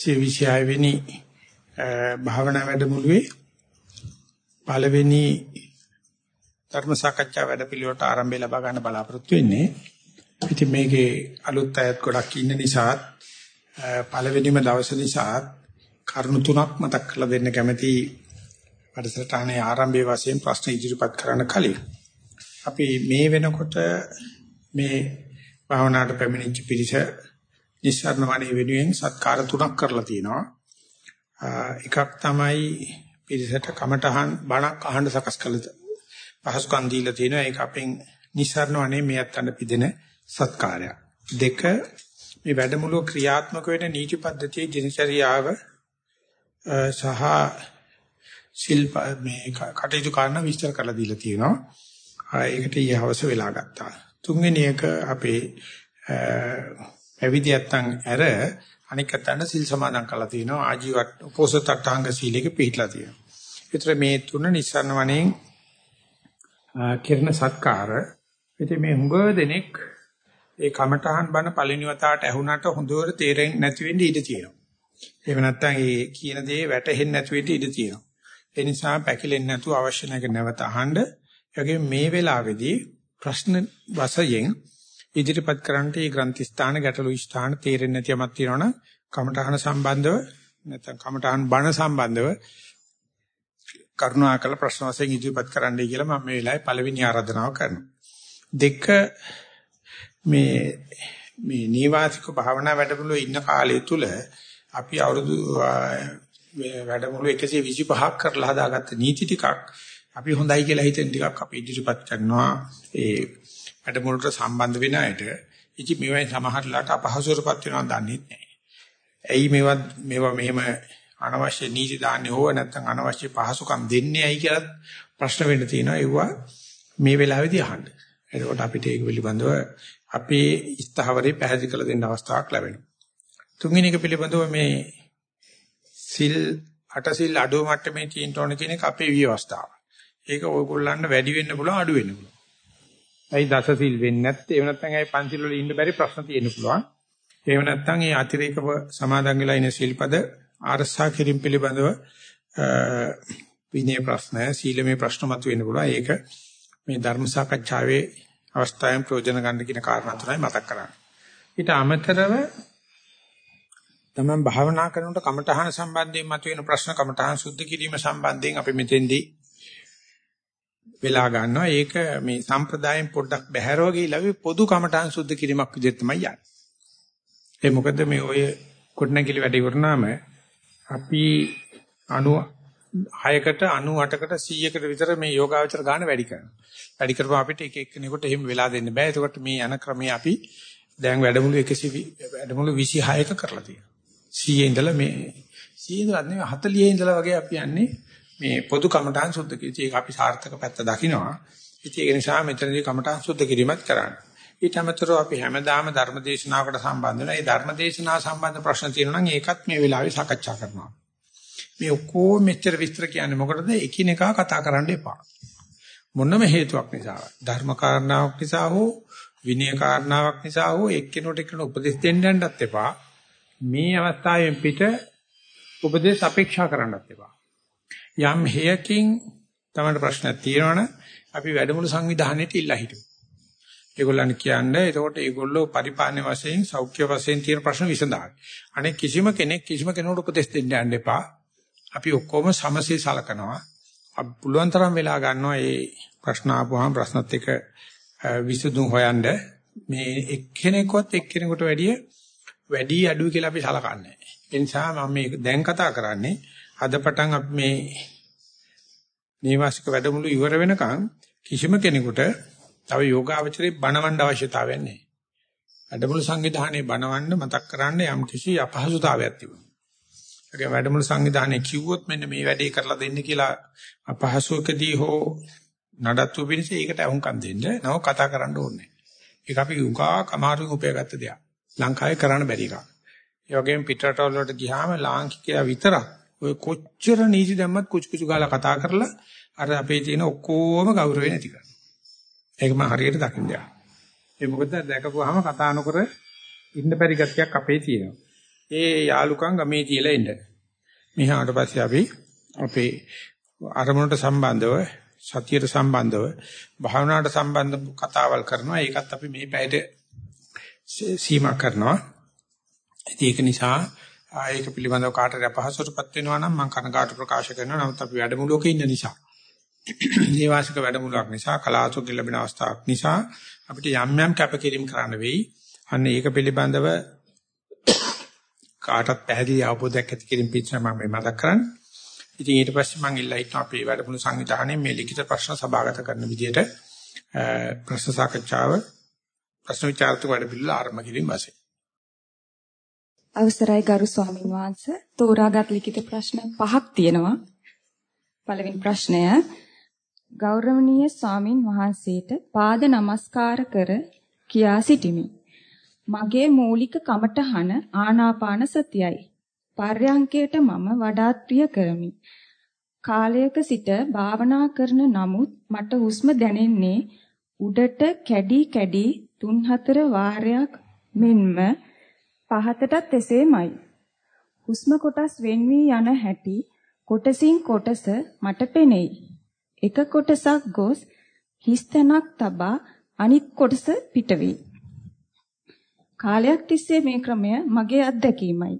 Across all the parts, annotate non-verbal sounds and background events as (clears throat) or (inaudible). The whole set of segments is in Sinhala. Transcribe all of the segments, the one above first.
26 වෙනි භාවනා වැඩමුළුවේ පළවෙනි ධර්ම සාකච්ඡා වැඩපිළිවෙලට ආරම්භය ලබා ගන්න බලාපොරොත්තු වෙන්නේ. ඉතින් මේකේ අලුත් අයත් ගොඩක් ඉන්න නිසා පළවෙනිම දවසේ නිසා කරුණු තුනක් මතක් කරලා දෙන්න කැමති වැඩසටහනේ ආරම්භයේ වශයෙන් ප්‍රශ්න ඉදිරිපත් කරන්න කලින් අපි මේ වෙනකොට මේ භාවනාවට පැමිණිච්ච පිරිස නිස්සාරණ වණේ වෙනුවෙන් සත්කාර තුනක් කරලා තියෙනවා. එකක් තමයි පිරිසට කමටහන් බණක් අහන්න සකස් කළ පහසුකම් දීලා තියෙනවා. ඒක අපෙන් නිස්සාරණ වණේ මේ අත්තන්න පිදෙන සත්කාරයක්. දෙක මේ වැඩමුළුව ක්‍රියාත්මක වෙන නීති පද්ධතියේ දිනචරියාව සහ ශිල්ප මේ කටයුතු කරන විස්තර කරලා දීලා තියෙනවා. ඒකට ඊහවස වෙලා ගත්තා. තුන්වෙනි එක අපේ පැවිදි නැත්තම් ඇර අනික තැන සිල් සමාදන් කරලා තිනවා ආජීවත් උපෝසත අටාංග සීලෙක පිළිట్లా තියෙනවා. ඒතර මේ තුන නිස්සන්න වණෙන් කිරණ සත්කාර ඉතින් මේ හුඟ දෙනෙක් ඒ කමඨහන් බණ පළවෙනි වතාවට ඇහුණාට හොඳට තේරෙන්නේ නැති වෙන්න ඉඩ තියෙනවා. එහෙම නැත්නම් ඒ කියන දේ වැටහෙන්නේ නැති වෙන්න ඉඩ තියෙනවා. ඒ නිසා පැකිලෙන්නේ නැතුව අවශ්‍ය නැක නැවත අහන්න. ඒ මේ වෙලාවේදී ප්‍රශ්න වශයෙන් ඉදිරිපත් කරන්නට මේ ග්‍රන්ථි ස්ථාන ගැටළු ස්ථාන තේරෙන්නේ නැති යමක් තියෙනවනම් කමඨහන සම්බන්ධව නැත්නම් කමඨහන් බණ සම්බන්ධව කරුණාකර ප්‍රශ්න වශයෙන් ඉදිරිපත් කරන්නයි කියලා මම මේ වෙලාවේ පළවෙනි ආරාධනාව කරනවා. දෙක මේ මේ නීවාසික භාවනා වැඩමුළුවේ ඉන්න කාලය තුල අපි අවුරුදු වැඩමුළු 125ක් කරලා හදාගත්ත නීති ටිකක් අපි හොඳයි කියලා හිතෙන ටිකක් අපි ඉදිරිපත් කරනවා ඒ වැඩමුළුට සම්බන්ධ වෙන අයට ඉති මේවයි සමහරලාට අපහසුරපත් වෙනවා දන්නේ නැහැ. ඇයි මේවා මේවා මෙහෙම අනවශ්‍ය නීති දාන්නේ හොව නැත්නම් අනවශ්‍ය පහසුකම් දෙන්නේ ඇයි කියලා ප්‍රශ්න වෙන්න තියෙනවා. ඒවා මේ වෙලාවේදී අහන්න. එතකොට අපිට ඒක පිළිබඳව අපේ ස්ථාවරේ පැහැදිලි කරලා දෙන්න අවස්ථාවක් ලැබෙනවා. තුන්වෙනි එක පිළිබඳව මේ සිල් අට සිල් අඩුව මට්ටමේ තියෙන්න ඕන කියන එක අපේ විවස්ථාව. ඒක ඔයගොල්ලන්ට වැඩි වෙන්න පුළුවන් අඩු වෙන්න පුළුවන්. ඇයි දසසිල් වෙන්නේ නැත්තේ? එහෙම නැත්නම් ඇයි පන්සිල් වල ඉන්න බැරි ප්‍රශ්න තියෙන්න පුළුවන්. එහෙම නැත්නම් ඒ අතිරේකව සමාදන් වෙලා ඉන සිල්පද ආරසා කිරීම පිළිබඳව විනය ප්‍රශ්න, සීලමය ප්‍රශ්න මතුවෙන්න පුළුවන්. ඒක මේ ධර්ම සාකච්ඡාවේ අවස්ථාවෙන් ප්‍රයෝජන ගන්න කියන කාරණා තුනයි මතක් කරන්නේ. ඊට අමතරව තමන් භාවනා කරනකොට කමඨහන සම්බන්ධයෙන් මතුවෙන ප්‍රශ්න කමඨහන සුද්ධ කිරීම සම්බන්ධයෙන් අපි මෙතෙන්දී වෙලා ගන්නවා. ඒක මේ සම්ප්‍රදායෙන් පොඩ්ඩක් බැහැරව ගිහිලා පොදු කමඨාන් සුද්ධ කිරීමක් විදිහට තමයි යන්නේ. ඒ මොකද මේ ඔය කොටනකිලි වැඩ ඉවරනාම අපි 96කට 98කට 100කට විතර මේ යෝගාවචර ගන්න වැඩි කරනවා. වැඩි කරපුවම අපිට එක එක්කෙනෙකුට එහෙම වෙලා දෙන්න බෑ. ඒකට මේ යන ක්‍රමයේ අපි දැන් වැඩමුළු 100 වැඩමුළු 26ක කරලා තියෙනවා. 100 ඉඳලා මේ 100 ඉඳලා නෙවෙයි 40 ඉඳලා වගේ අපි යන්නේ මේ පොදු කමඨාන් සුද්ධ කිරීම. ඒක අපි සාර්ථක පැත්ත දකිනවා. ඉතින් ඒක නිසා මෙතනදී කමඨාන් සුද්ධ කිරීමත් කරන්න. ඊට අමතරව අපි හැමදාම ධර්මදේශනාවකට සම්බන්ධ වෙනවා. ඒ ධර්මදේශනාව සම්බන්ධ ප්‍රශ්න තියෙනවා නම් ඒකත් මේ වෙලාවේ සාකච්ඡා කරනවා. මේ ඔක්කොම මෙච්චර විස්තර කියන්නේ මොකටද? එකිනෙකා කතා කරන්න එපා. මොනම හේතුවක් නිසා ධර්ම කාරණාවක් නිසා හෝ විනය කාරණාවක් නිසා හෝ එක්කෙනෙකුට එක්කෙනෙකුට උපදෙස් දෙන්න යන්නත් එපා. මේ අවස්ථාවෙන් පිට උපදේශ අපේක්ෂා කරන්නත් එපා. යම් හේයකින් තමයි ප්‍රශ්නයක් තියෙනවනේ අපි වැඩමුළු සංවිධානයේට ඉල්ලා හිටමු. ඒගොල්ලන් කියන්නේ එතකොට ඒගොල්ලෝ පරිපාලන වශයෙන් සෞඛ්‍ය වශයෙන් තියෙන ප්‍රශ්න විසඳාවි. අනේ කිසිම කෙනෙක් කිසිම කෙනෙකුට උපදෙස් දෙන්න යන්න එපා. අපි ඔක්කොම සමසේ සලකනවා. අපි පුළුවන් තරම් වෙලා ගන්නවා මේ ප්‍රශ්න ආපුවාම ප්‍රශ්නත් එක්ක විසඳුම් හොයන්න මේ එක්කෙනෙක්වත් එක්කෙනෙකුට වැඩිය වැඩි අඩු කියලා අපි සලකන්නේ. ඒ නිසා මම මේ දැන් කතා කරන්නේ අද පටන් අපි මේ නේවාසික වැඩමුළු ඉවර වෙනකන් කිසිම කෙනෙකුට තව යෝගාවචරේ බණවන්න අවශ්‍යතාවයක් නැහැ. වැඩමුළු සංවිධානයේ බණවන්න මතක් කරන්න යම් කිසි අපහසුතාවයක් තිබුණා. ඒක වැඩමුළු සංවිධානයේ කිව්වොත් මෙන්න මේ වැඩේ කරලා දෙන්න කියලා අපහසුකදී හෝ නඩත්තු පිණිස ඒකට අහුම්කම් දෙන්න නව කතා කරන්න ඕනේ. ඒක අපි උගා කමාරුන් උපයාගත්ත දෙයක්. ලංකාවේ කරන්න බැරි එකක්. ඒ වගේම පිටරටවල වලට ගියාම ලාංකිකයා විතරක් ඔය කොච්චර නීති දැම්මත් කුචු කුචු ගාලා කතා කරලා අර අපේ තියෙන ඔක්කොම ගෞරවය නැති කරනවා. ඒක මම හරියට දකින්න යනවා. ඒ මොකද දැකපුවාම කතා නොකර ඉන්න බැරි ගතියක් අපේ තියෙනවා. ඒ යාලුකම් ගමේ තියලා එන්න. මෙහාට පස්සේ අපි අපේ අරමුණට සම්බන්ධව සතියට සම්බන්ධව භාවනාවට සම්බන්ධ කතාවල් කරනවා. ඒකත් අපි මේ පැයට සීමා කරනවා. ඒක නිසා ඒක පිළිබඳව කාටද අපහසුතාවපත් වෙනවා නම් මම කනකාට ප්‍රකාශ කරනවා. නමුත් අපි වැඩමුළුවක ඉන්න නිසා (clears throat) දේවාසික වැඩමුළුවක් නිසා කලාතුරකින් ලැබෙන අවස්ථාවක් නිසා අපිට යම් යම් කැපකිරීම කරන්න වෙයි. අන්න ඒක පිළිබඳව කාටත් පැහැදිලි අවබෝධයක් ඇති කිරීම පිටස මම මේ මතක් කරන්නේ. ඉතින් ඊට පස්සේ මම ඉල්ලා හිටනවා අපේ වැඩමුළු සංවිධානයේ මේ ලිඛිත ප්‍රශ්න සභාගත කරන විදිහට ප්‍රශ්න සාකච්ඡාව ප්‍රශ්න විචාරතු වැඩ පිළිවෙල ආරම්භ කිරීම වශයෙන්. අවසරයි ගරු ස්වාමින් වහන්සේ තෝරාගත් ලිඛිත ප්‍රශ්න පහක් තියෙනවා. පළවෙනි ප්‍රශ්නය ගෞරවනීය ස්වාමින් වහන්සේට පාද නමස්කාර කර කියා සිටිමි. මගේ මූලික කමටහන ආනාපාන සතියයි. පර්යංකයට මම වඩාත් ප්‍රිය කරමි. කාලයක සිට භාවනා කරන නමුත් මට හුස්ම දැනෙන්නේ උඩට කැඩි කැඩි 3-4 වාරයක් මෙන්ම පහතටත් එසේමයි. හුස්ම කොටස් වෙන් වී යන හැටි කොටසින් කොටස මට පෙනෙයි. එක කොටසක් ගොස් හිස් තැනක් තබා අනිත් කොටස පිටවේ. කාලයක් තිස්සේ මේ ක්‍රමය මගේ අත්දැකීමයි.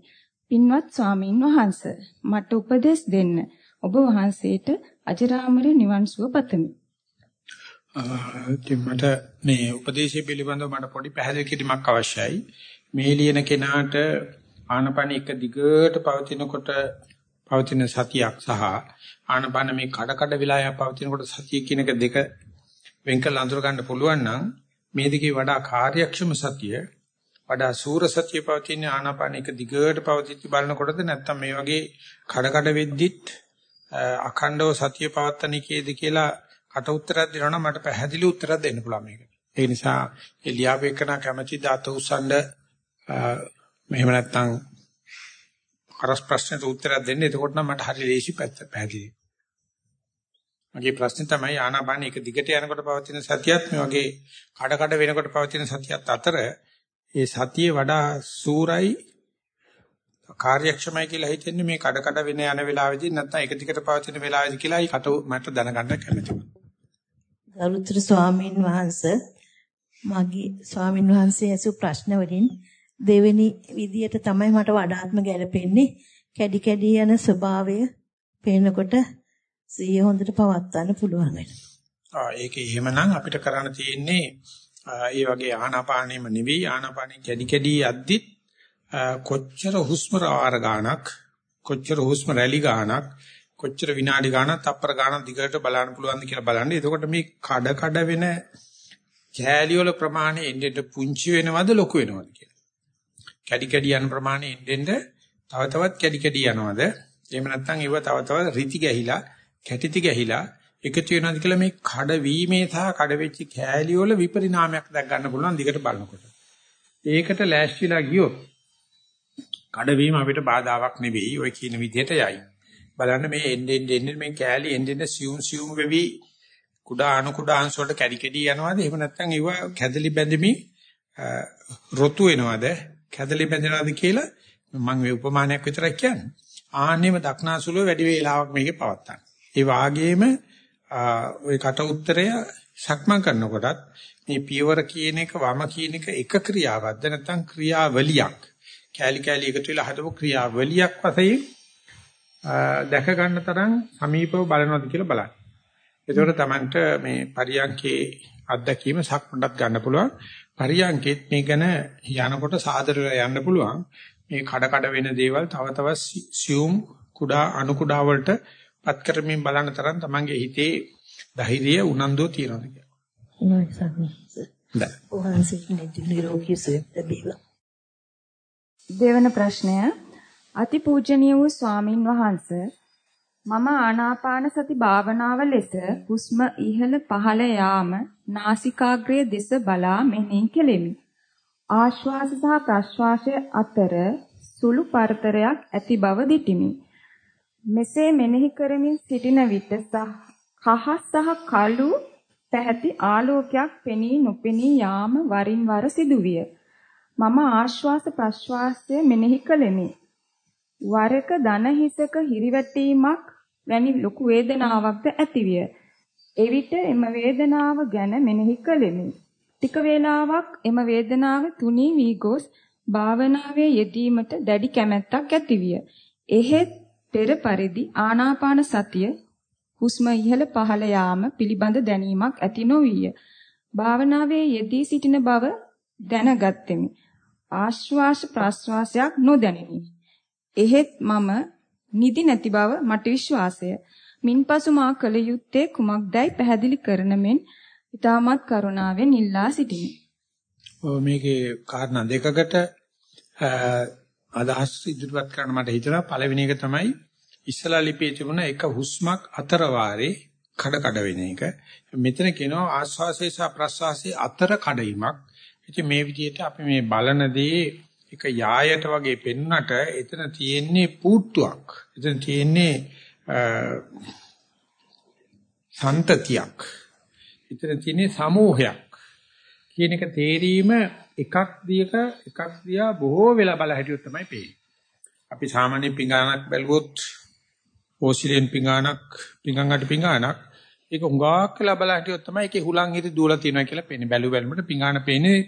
පින්වත් ස්වාමින් වහන්සේ මට උපදෙස් දෙන්න. ඔබ වහන්සේට අජරාමර නිවන් සුව පතමි. මට මේ උපදේශය පිළිබඳව මට පොඩි පැහැදිලි කිරීමක් අවශ්‍යයි. මේ ලියන කෙනාට ආනපන එක දිගට පවතිනකොට පවතින සතියක් සහ ආනපන මේ කඩ කඩ විලාය පවතිනකොට සතිය කියන එක දෙක වෙන් කරලා අඳුර ගන්න පුළුවන් නම් මේ දෙකේ වඩා කාර්යක්ෂම සතිය වඩා සූර සතිය පවතින ආනාපාන එක දිගට පවතිච්ච බලනකොටද නැත්නම් මේ වගේ කඩ කඩ වෙද්දිත් අඛණ්ඩව සතිය පවත්තන එකේද කියලා කට උත්තරයක් දෙනවා නම් මට පැහැදිලි උත්තරයක් දෙන්න පුළුවන් මේකට. ඒ නිසා එලියාපේකන කැමැති දාත උස්සන්න මෙහෙම නැත්නම් අරස් ප්‍රශ්නෙට උත්තරයක් දෙන්න. එතකොට නම් මට හරි ලේසි පැහැදිලි. මගේ ප්‍රශ්නේ තමයි ආනාපාන එක දිගට යනකොට පවතින සතියත් මේ වගේ කඩ කඩ වෙනකොට පවතින සතියත් අතර ඒ සතියේ වඩා සූරයි කාර්යක්ෂමයි කියලා හිතෙන්නේ මේ කඩ කඩ වෙන යන වෙලාවෙදී නැත්නම් එක දිගට පවතින වෙලාවෙදී කියලායි කට මට දැනගන්න කැමතියි. ගරුතර ස්වාමීන් වහන්සේ මගේ ස්වාමීන් වහන්සේ ඇසු ප්‍රශ්න වලින් දෙවෙනි විදියට තමයි මට වඩාත්ම ගැළපෙන්නේ කැඩි කැඩි යන ස්වභාවය පේනකොට සිහිය හොඳට පවත්වන්න පුළුවන් වෙනවා. ආ ඒකේ එහෙමනම් අපිට කරන්න තියෙන්නේ ඒ වගේ ආනාපානෙම නෙවෙයි ආනාපානෙ කැඩි කැඩි යද්දිත් කොච්චර හුස්ම රාර ගානක් කොච්චර හුස්ම රැලි ගානක් කොච්චර විනාඩි ගානක් තප්පර ගානක් දිගට බලන්න පුළුවන්ද කියලා බලන්න. එතකොට මේ කඩ කඩ වෙන කෑලි වල ප්‍රමාණය එන්නේ පුංචි වෙනවද ලොකු වෙනවද කියලා. කැඩි කැඩි යන ප්‍රමාණය එන්නේ තව තවත් කැඩි කැඩි යනවද? එහෙම නැත්නම් ඒව තව තවත් රිති ගැහිලා කැටිති ගැහිලා එකතු වෙනවාද කියලා මේ කඩ වීමේ සහ කඩ වෙච්ච කෑලි වල විපරිණාමයක් දැක් ගන්න පුළුවන් දිගට බලනකොට. ඒකට ලෑස්තිලා ගියොත් කඩ වීම අපිට බාධාවක් නෙවෙයි ඔය කියන විදිහට යයි. බලන්න මේ එන්නේ එන්නේ මේ කෑලි එන්නේ සියුම් සියුම් වෙවි කුඩා අණු කුඩා අංශ වලට කැඩි කැඩි යනවාද එහෙම නැත්නම් ඒව කැදලි බැඳෙමි රොතු වෙනවද කැදලි බැඳෙනවද කියලා මම මේ උපමානයක් විතරක් කියන්නේ. ආන්නෙම දක්නාසුලෝ වැඩි වේලාවක් මේකේ පවත්තන. ඒ වාගේම ওই කට උත්තරය සක්මන් කරනකොටත් මේ පියවර කියන එක වම කියන එක එක ක්‍රියාවක්ද නැත්නම් ක්‍රියාවලියක් කෑලි කෑලි එකතු වෙලා හදපු ක්‍රියාවලියක් වශයෙන් දැක ගන්න තරම් සමීපව බලනවාද කියලා බලන්න. එතකොට Tamanට මේ පරියන්කේ අත්දැකීම සක්මන්ඩත් ගන්න පුළුවන්. පරියන්කෙත් මේ ගැන යනකොට සාදර යන්න පුළුවන්. මේ කඩ කඩ වෙන දේවල් තව තවත් සියුම් කුඩා අණු කුඩා වලට පත් කරමින් බලන තරම් තමන්ගේ හිතේ ධෛර්යය උනන්දුව තියනවාද කියලා. දෙවන ප්‍රශ්නය අතිපූජනීය වූ ස්වාමින් වහන්සේ මම ආනාපාන සති භාවනාව ලෙස හුස්ම ඉහළ පහළ යාම නාසිකාග්‍රය දෙස බලා මෙනෙහි කෙලෙමි. ආශ්වාස සහ ප්‍රශ්වාසය අතර සුළු පරතරයක් ඇති බව දිටිමි. මෙසේ මෙනෙහි කරමින් සිටින විට කහ සහ කළු පැහැති ආලෝකයක් පෙනී නොපෙනී යාම වරින් වර සිදුවිය. මම ආශ්වාස ප්‍රශ්වාසය මෙනෙහි කළෙමි. වරක දන හිසක හිරිවැටීමක් වැනි ලොකු වේදනාවක්ද ඇතිවිය. එවිට එම වේදනාව ගැන මෙනෙහි කළෙමි. ටික වේලාවක් එම වේදනාව තුනී වී ගොස් භාවනාවේ යෙදීමට දැඩි කැමැත්තක් ඇතිවිය. එහෙත් පෙර පරිදි ආනාපාන සතිය හුස්ම ඉහළ පහළ යාම පිළිබඳ දැනීමක් ඇති නොවිය. භාවනාවේ යෙදී සිටින බව දැනගත්ෙමි. ආශ්වාස ප්‍රාශ්වාසයක් නොදැනිනි. එහෙත් මම නිදි නැති බව මට විශ්වාසය. මින්පසු මා කල යුත්තේ කුමක්දයි පැහැදිලි කරන මෙන් ඊටමත් කරුණාවෙන් ඉල්ලා සිටිමි. ඔව් මේකේ කාරණා දෙකකට අදහස් ඉදිරිපත් කරන්න මට හිතෙනවා පළවෙනි එක තමයි ඉස්සලා ලිපියේ තිබුණ එක හුස්මක් අතර වාරේ කඩ කඩ වෙන එක. මෙතන කියනවා ආස්වාසේ සහ ප්‍රස්වාසයේ අතර කඩීමක්. ඉතින් මේ විදිහට අපි මේ බලනදී එක යායට වගේ පෙන්වන්නට එතන තියෙන්නේ පූට්ටුවක්. එතන තියෙන්නේ සන්තතියක්. එතන තියෙන්නේ සමූහයක්. කියන එක තේරීම එකක් දියක එකක් දියා බොහෝ වෙලා බල හැටියොත් තමයි පේන්නේ. අපි සාමාන්‍ය පිඟානක් බැලුවොත් ඕසිලෙන් පිඟානක් පිඟානකට පිඟානක් ඒක හුඟක් වෙලා බල හැටියොත් තමයි ඒකේ හුලං හිරි දූලා තියෙනවා කියලා පේන්නේ. බැලු බැලමුට පිඟාන පේන්නේ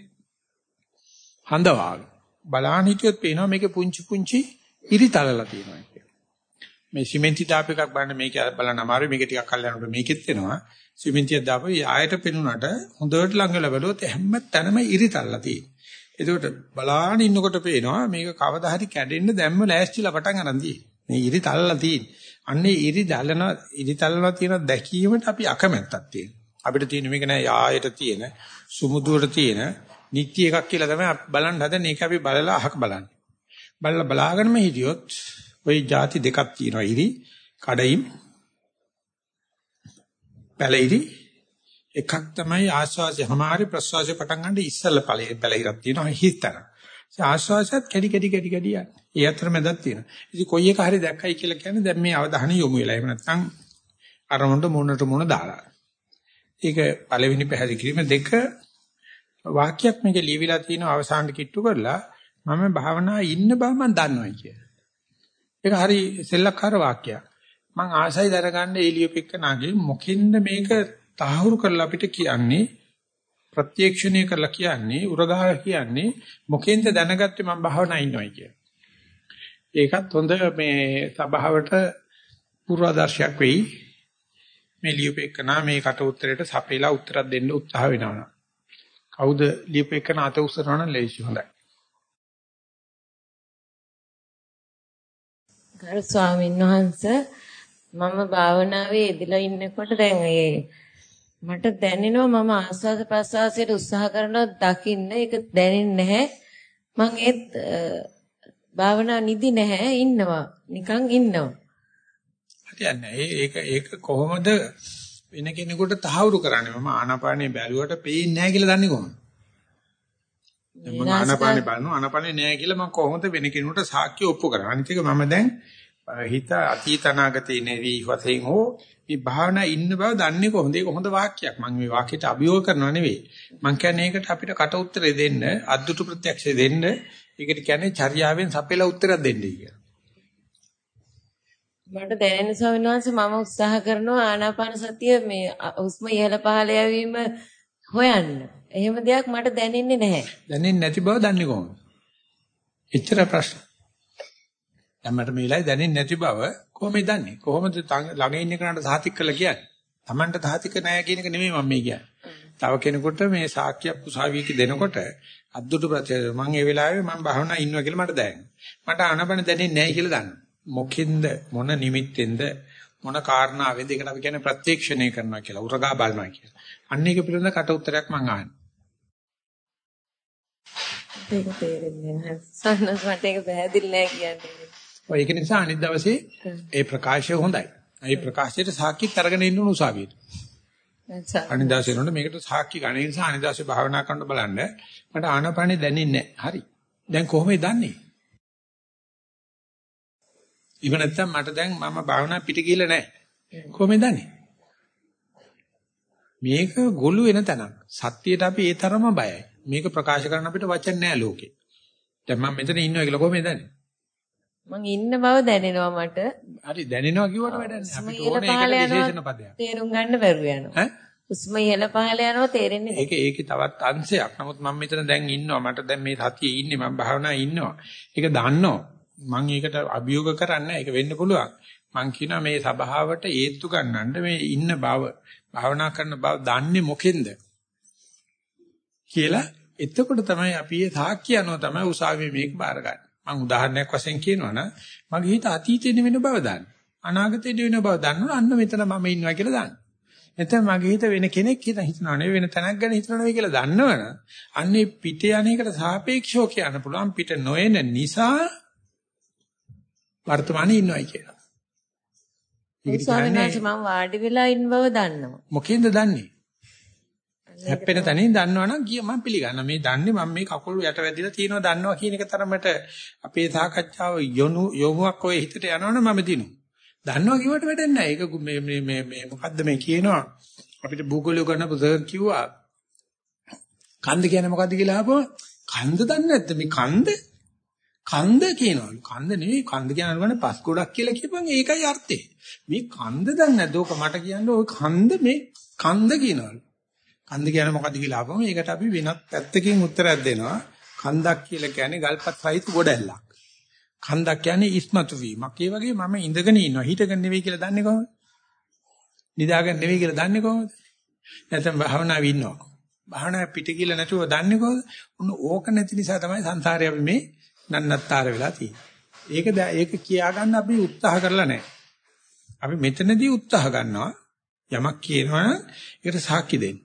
හඳ වාගේ. බලාන හිටියොත් පේනවා මේකේ පුංචි පුංචි ඉරි තලලා තියෙනවා කියලා. මේ සිමෙන්ති දාප එකක් බලන්න මේක බලන්න අමාරුයි මේක ටිකක් කල් යනකොට මේකෙත් එනවා. සිමෙන්තිය දාපු ආයත පෙනුනට හොඳට ළඟ වෙලා බලුවොත් හැම තැනම ඉරි තලලා තියෙනවා. එතකොට බලාන ඉන්නකොට පේනවා මේක කවදා හරි කැඩෙන්න දැම්ම ලෑස්තිලා පටන් අරන් මේ ඉරි තලලා තියෙන්නේ. අන්නේ ඉරි දලන ඉරි තලලා තියෙන දැකීමට අපි අකමැත්තක් තියෙනවා. අපිට තියෙන මේක නෑ යායට තියෙන සුමුදුවට තියෙන නිත්‍ය එකක් කියලා තමයි බලන්න හදන්නේ. ඒක අපි බලලා අහක බලන්නේ. බලලා බලාගෙනම හිටියොත් ওই ಜಾති දෙකක් තියෙනවා. ඉරි කඩයිම් පැලිරි එකක් තමයි ආස්වාසේ හමාරි ප්‍රස්වාසේ පටන් ගන්න ඉස්සල පැලේ පැලිරක් තියෙනවා හිතන. ආස්වාසයත් කැඩි කැඩි කැඩි කැඩි යන. ඒ අතර මැදක් තියෙනවා. ඉතින් කොයි එක හරි දැක්කයි කියලා කියන්නේ දැන් මේ අවධානය යොමු වෙලා. එහෙම නැත්නම් අරමුණට මොනට මොන දාලා. ඒක පළවෙනි පැහැදිලි කිරීම දෙක වාක්‍යයක් මේකේ ලියවිලා තියෙනවා අවසානට කිට්ටු කරලා මම භාවනා ඉන්න බව මම දන්නවා කිය. ඒක හරි සෙල්ලක්කාර වාක්‍යයක්. මම ආසයි දරගන්න එළියපෙක්ක නාගේ මොකින්ද මේක තහවුරු කරලා අපිට කියන්නේ ප්‍රත්‍යක්ෂණය කරලා කියන්නේ උරගාහ කියන්නේ මොකෙන්ද දැනගත්තේ මම භාවනා ඉන්නවයි කිය. ඒකත් හොඳ මේ සභාවට පූර්වාදර්ශයක් වෙයි. මේ ලියුපෙකනා මේකට උත්තරයට සපේලා උත්තරයක් දෙන්න උත්සාහ වෙනවා. කවුද ලියුපෙකන අත උස්සනවා නම් ලේසි හොඳයි. ගරු ස්වාමීන් වහන්සේ මම භාවනාවේ යෙදලා ඉන්නකොට දැන් ඒ මට දැනෙනවා මම ආස්වාද ප්‍රසආසයට උත්සාහ කරනවා දකින්න. ඒක දැනෙන්නේ නැහැ. මම ඒත් භාවනා නිදි නැහැ. ඉන්නවා. නිකන් ඉන්නවා. හරියන්නේ ඒක ඒක කොහොමද වෙන කෙනෙකුට තහවුරු කරන්නේ මම ආනාපානේ බැලුවට පේන්නේ නැහැ කියලා දන්නේ කොහොමද මම ආනාපානේ බලනවා ආනාපානේ නැහැ කියලා මම කොහොමද වෙන කෙනෙකුට සාක්ෂි ඔප්පු කරන්නේ අනිත් එක මම දැන් හිත අතීත අනාගතේ නෙවි වශයෙන් හෝ මේ භාවනා ඉන්න බව දන්නේ කොහොමද? ඒක හොඳ වාක්‍යයක්. මම මේ වාක්‍යයට අභියෝග කරනවා නෙවෙයි. මම කියන්නේ ඒකට අපිට කට උත්තරේ දෙන්න, අද්දුටු ප්‍රත්‍යක්ෂය දෙන්න. ඒකට කියන්නේ චර්යාවෙන් සපෙලා උත්තරයක් දෙන්නයි කියලා. මට දැනෙන ස්වාමීන් වහන්සේ මම උත්සාහ කරනවා ආනාපාන සතිය මේ හුස්ම ඉහළ පහළ යවීම හොයන්න. එහෙම දෙයක් මට දැනෙන්නේ නැහැ. දැනෙන්නේ නැති බව දන්නේ කොහොමද? එච්චර ප්‍රශ්න. දැන් මට මේ වෙලාවේ දැනෙන්නේ නැති බව කොහොමද දන්නේ? කොහොමද ළඟ ඉන්න කෙනාට සාතික් කළා කියන්නේ? Tamanට සාතික නැහැ කියන එක නෙමෙයි මම මේ කියන්නේ. තව කෙනෙකුට මේ සාක්කියක් උසාවියක දෙනකොට අද්දුට ප්‍රත්‍යය මම ඒ වෙලාවේ මම භාවනා ඉන්නවා කියලා මට දැනෙනවා. මට අනබන දැනෙන්නේ නැහැ කියලා දන්නවා. මොකෙන්ද මොන නිමිත්තෙන්ද මොන කාරණාවෙන්ද ඒකට අපි කියන්නේ ප්‍රත්‍යක්ෂණය කරනවා කියලා උරගා බලනවා කියලා. අන්න ඒක පිළිබඳ කට උත්තරයක් මම අහන්නේ. ඒක තේරෙන්නේ නැහැ. සන්නස් මට ඒක පැහැදිලි නැහැ කියන්නේ. ඔය ඒක නිසා අනිත් දවසේ ඒ ප්‍රකාශය හොඳයි. ඒ ප්‍රකාශයට සාක්කිත් අරගෙන ඉන්න උසාවියට. අනිත් දවසේ නෝන මේකට සාක්කි ගන්න නිසා අනිත් දවසේ භාවනා කරන්න බලන්න මට ආනපනෙ දැනෙන්නේ නැහැ. හරි. දැන් කොහොමද දන්නේ? ඉව නැත්තම් මට දැන් මම භාවනා පිට ගිහලා නැහැ. කොහොමද දන්නේ? මේක ගොළු වෙන තැනක්. සත්‍යයට අපි ඒ තරම බයයි. මේක ප්‍රකාශ කරන්න අපිට වචන නැහැ ලෝකේ. දැන් මම මෙතන ඉන්නවා කියලා කොහොමද දන්නේ? මං ඉන්න බව දැනෙනවා මට. හරි දැනෙනවා කිව්වට වැඩක් නැහැ. අපිට ඕනේ ඒකට විශේෂණ පදයක්. තේරුම් ගන්න බැරුව යනවා. ඈ? හුස්ම ඉහළ පහළ යනවා තේරෙන්නේ නැහැ. ඒක ඒකේ තවත් අංශයක්. නමුත් මම මෙතන දැන් ඉන්නවා. මට දැන් මේ සතියේ ඉන්නේ මම භාවනා ඉන්නවා. ඒක දන්නවා. මම ඒකට අභියෝග කරන්නේ ඒක වෙන්න පුළුවන්. මං කියනවා මේ සබාවට ඒත්තු ගන්නන්න මේ ඉන්න බව භාවනා කරන බව දන්නේ මොකෙන්ද කියලා එතකොට තමයි අපි ඒ සාක්ෂි අනුව තමයි උසාවියේ මේක බාරගන්නේ. මම උදාහරණයක් වශයෙන් කියනවා නම් මගේ හිත අතීතේ වෙන බව දන්න. අනාගතේ වෙන බව දන්නවා අන්න මෙතන මම ඉන්නවා කියලා දන්න. එතන මගේ හිත වෙන කෙනෙක් හිත හිතනවා නෙවෙයි වෙන තැනක් ගැන හිතනවා නෙවෙයි කියලා දන්නවනම් අන්නේ පිට යන්නේකට සාපේක්ෂව කියන්න පුළුවන් පිට නොයන නිසා වර්තමානයේ ඉන්නවයි කියලා. ඒක වහන්සේ මම වාඩි වෙලා ඉන්න බව දන්නවා. මොකෙන්ද දන්නේ? හැප්පෙන තැනින් දන්නවනම් ගිය මම පිළිගන්නවා. මේ දන්නේ මම මේ කකුල් යට වැදිලා තියෙනවා දන්නවා කියන එක තරමට අපේ සාකච්ඡාව යොමු යොමුක් ඔය හිතට යනවනම් මම දිනු. දන්නවා කිව්වට වැඩක් නැහැ. ඒක මේ මේ මේ මේ මොකද්ද මේ කියනවා අපිට භූගෝලය කරන පුතේ කිව්වා කන්ද කියන්නේ මොකද්ද කියලා අහපුවා කන්ද දන්නේ නැද්ද මේ කන්ද කන්ද කියනවලු කන්ද නෙවෙයි කන්ද කියනවනේ පස් ගොඩක් කියලා කියපන් ඒකයි අර්ථය. මේ කන්ද දන්නේ නැද්ද? ඕක මට කියන්නේ ওই කන්ද මේ කන්ද කියනවලු කන්ද කියන්නේ මොකද්ද කියලා අහපම ඒකට අපි වෙනත් පැත්තකින් උත්තරයක් දෙනවා. කන්දක් කියලා කියන්නේ ගල්පත් සහිත ගොඩැල්ලක්. කන්දක් කියන්නේ ඉස්මතු වීමක්. ඒ වගේ මම ඉඳගෙන ඉන්නවා. හිටගෙන නෙවෙයි කියලා දන්නේ කොහොමද? නිදාගෙන නෙවෙයි කියලා දන්නේ කොහොමද? නැත්නම් භාවනාවේ ඉන්නවා. භාවනා පිට කියලා නැතුව දන්නේ කොහොමද? උන්න ඕක නැති නිසා තමයි සංසාරේ අපි මේ නන්නත්තර වෙලා තියෙන්නේ ඒක ඒක කියාගන්න අපි උත්සාහ කරලා නැහැ අපි මෙතනදී උත්සාහ ගන්නවා යමක් කියනවනම් ඒකට සාක්ෂි දෙන්න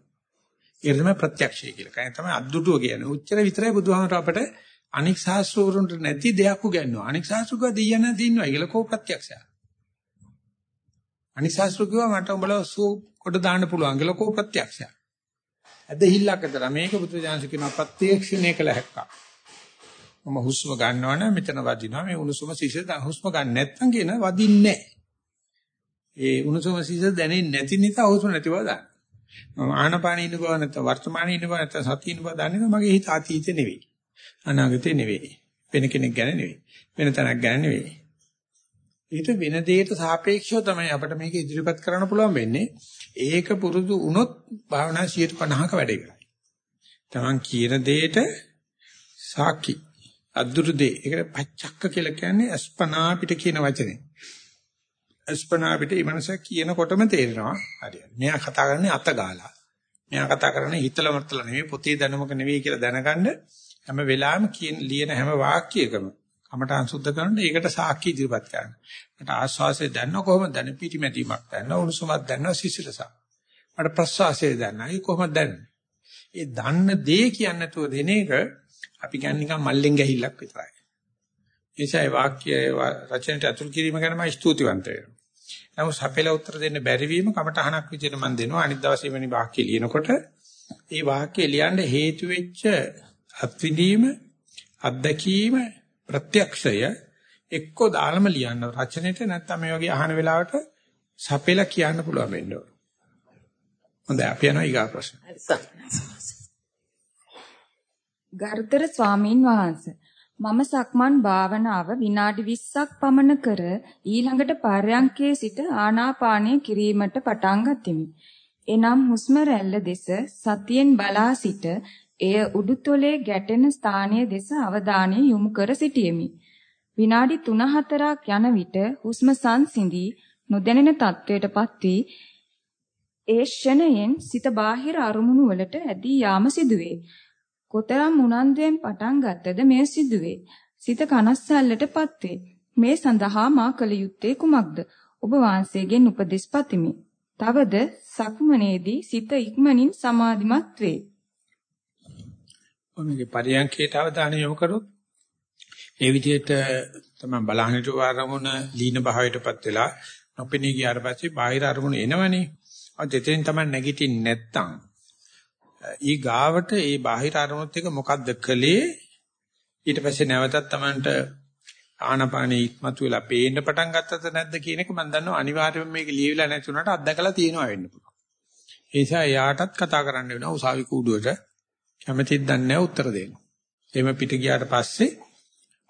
ඒක තමයි ප්‍රත්‍යක්ෂය කියලා. කයි තමයි අද්දුටුව කියන්නේ. උච්චර විතරයි බුදුහාමර අපට අනික් ශාස්ත්‍රවරුන්ට නැති දෙයක් උගන්වනවා. අනික් ශාස්ත්‍රක දෙයයන් දින්නවා. ඒකල කෝ ප්‍රත්‍යක්ෂය. අනික් ශාස්ත්‍රකව මට උඹලා සූ කොට දාන්න පුළුවන් කියලා කෝ ප්‍රත්‍යක්ෂය. අද හිල්ලක් අතර මේක බුදුජානක කියන ප්‍රත්‍යක්ෂණය කළ හැක්කා. මම හුස්ම ගන්නවනම් මෙතන වදිනවා. මේ උණුසුම සිසිල් හුස්ම ගන්න නැත්නම් කියන වදින්නේ නැහැ. ඒ උණුසුම සිසිල් දැනෙන්නේ නැති නිසා හුස්ම නැති බව දාන්න. මම ආනපාන ඉන්න බව නැත්නම් වර්තමානයේ ඉන්න බව නැත්නම් සතිය ඉන්න බව දන්නේ මගේ හිත අතීතේ නෙවෙයි. අනාගතේ නෙවෙයි. වෙන කෙනෙක් ගැන නෙවෙයි. වෙන තැනක් ගැන නෙවෙයි. ඊට වෙන දෙයකට සාපේක්ෂව තමයි අපිට මේක ඉදිරිපත් කරන්න පුළුවන් වෙන්නේ. ඒක පුරුදු වුණොත් භාවනා 150ක වැඩ කරයි. Taman කියන දෙයට සාකි අද්දුරු දෙය. ඒකට පච්චක්ක කියලා කියන්නේ අස්පනා පිට කියන වචනේ. අස්පනා පිට ඊමණස කියනකොටම තේරෙනවා. හරියට. මෙයා කතා කරන්නේ අත ගාලා. මෙයා කතා කරන්නේ හිතල මතල නෙවෙයි පොතේ දැනුමක නෙවෙයි කියලා දැනගන්න හැම වෙලාවෙම කියන ලියන හැම වාක්‍යයකම කමඨාන් සුද්ධ කරනකොට ඒකට සාක්ෂි ඉදිරිපත් කරන්න. මට ආස්වාසේ දැනන කොහොමද දැන පිටිමැදීමක් දැනන උණුසුමක් දැනන සිසිලසක්. මට ප්‍රස්වාසයේ දැනන. ඒ කොහොමද දැනන්නේ? ඒ දන්න දේ කියන්නේ නැතුව දෙන එක අපි කියන්නේ නිකන් මල්ලෙන් ගැහිල්ලක් විතරයි. ඒසයි වාක්‍ය රචනයට අතුල් කිරීම ගැන මම ස්තුතිවන්ත වෙනවා. නමුත් සපෙල උත්තර දෙන්න බැරි වීම කමටහනක් විදිහට මම දෙනවා. අනිත් දවසේ වෙනි වාක්‍ය ලියනකොට ඒ වාක්‍ය ලියන්න හේතු වෙච්ච අත්විඳීම, අත්දැකීම, ප්‍රත්‍යක්ෂය එක්කෝ දාලම ලියන්න රචනෙට නැත්නම් මේ වගේ අහන වෙලාවට සපෙලා කියන්න පුළුවන් වෙන්න ඕන. හොඳයි අපි යනවා ඊගා ප්‍රශ්න. ගරුතර ස්වාමීන් වහන්සේ මම සක්මන් භාවනාව විනාඩි 20ක් පමණ කර ඊළඟට පර්යංකයේ සිට ආනාපානය කිරීමට පටන් ගතිමි. එනම් හුස්ම රැල්ල දෙස සතියෙන් බලා සිට එය උඩුතොලේ ගැටෙන ස්ථානයේ දෙස අවධානය යොමු කර සිටියෙමි. විනාඩි 3-4ක් යන විට හුස්ම සංසිඳී නොදැනෙන තත්වයටපත් වී ඒ ෂණයෙන් සිත බාහිර අරමුණු වලට ඇදී යාම සිදුවේ. කොතරම් උනන්දුවෙන් පටන් ගත්තද මේ සිදුවේ. සිත කනස්සල්ලටපත් වේ. මේ සඳහා මා කළ යුත්තේ කුමක්ද? ඔබ වහන්සේගෙන් උපදෙස් පතිමි. තවද සක්මනේදී සිත ඉක්මනින් සමාධිමත් වේ. ඔමගේ පරියන්කේට අවධානය යොමු කරොත් ඒ විදිහට තමයි බලහනට ආරමුණ ලීන භාවයටපත් වෙලා නොපෙනී ගියාට පස්සේ බාහිර අරමුණ එනවනේ. අද දෙතෙන් තමයි නැගිටින්නේ නැත්තම් ඊ ගාවට ඒ බාහිර අරමුණත් එක මොකද්ද කළේ ඊට පස්සේ නැවතත් Tamanට ආනපානෙ ඉක්මතු වෙලා පේන්න පටන් ගත්තද නැද්ද කියන එක මම දන්නවා අනිවාර්යයෙන්ම මේක ලියවිලා නැති උනට අත්දකලා තියෙනවා වෙන්න පුළුවන්. ඒ නිසා එයාටත් කතා කරන්න වෙනවා උසාවි කූඩුවට කැමැතිද දන්නේ නැහැ උත්තර දෙන්න. එහෙම පිට ගියාට පස්සේ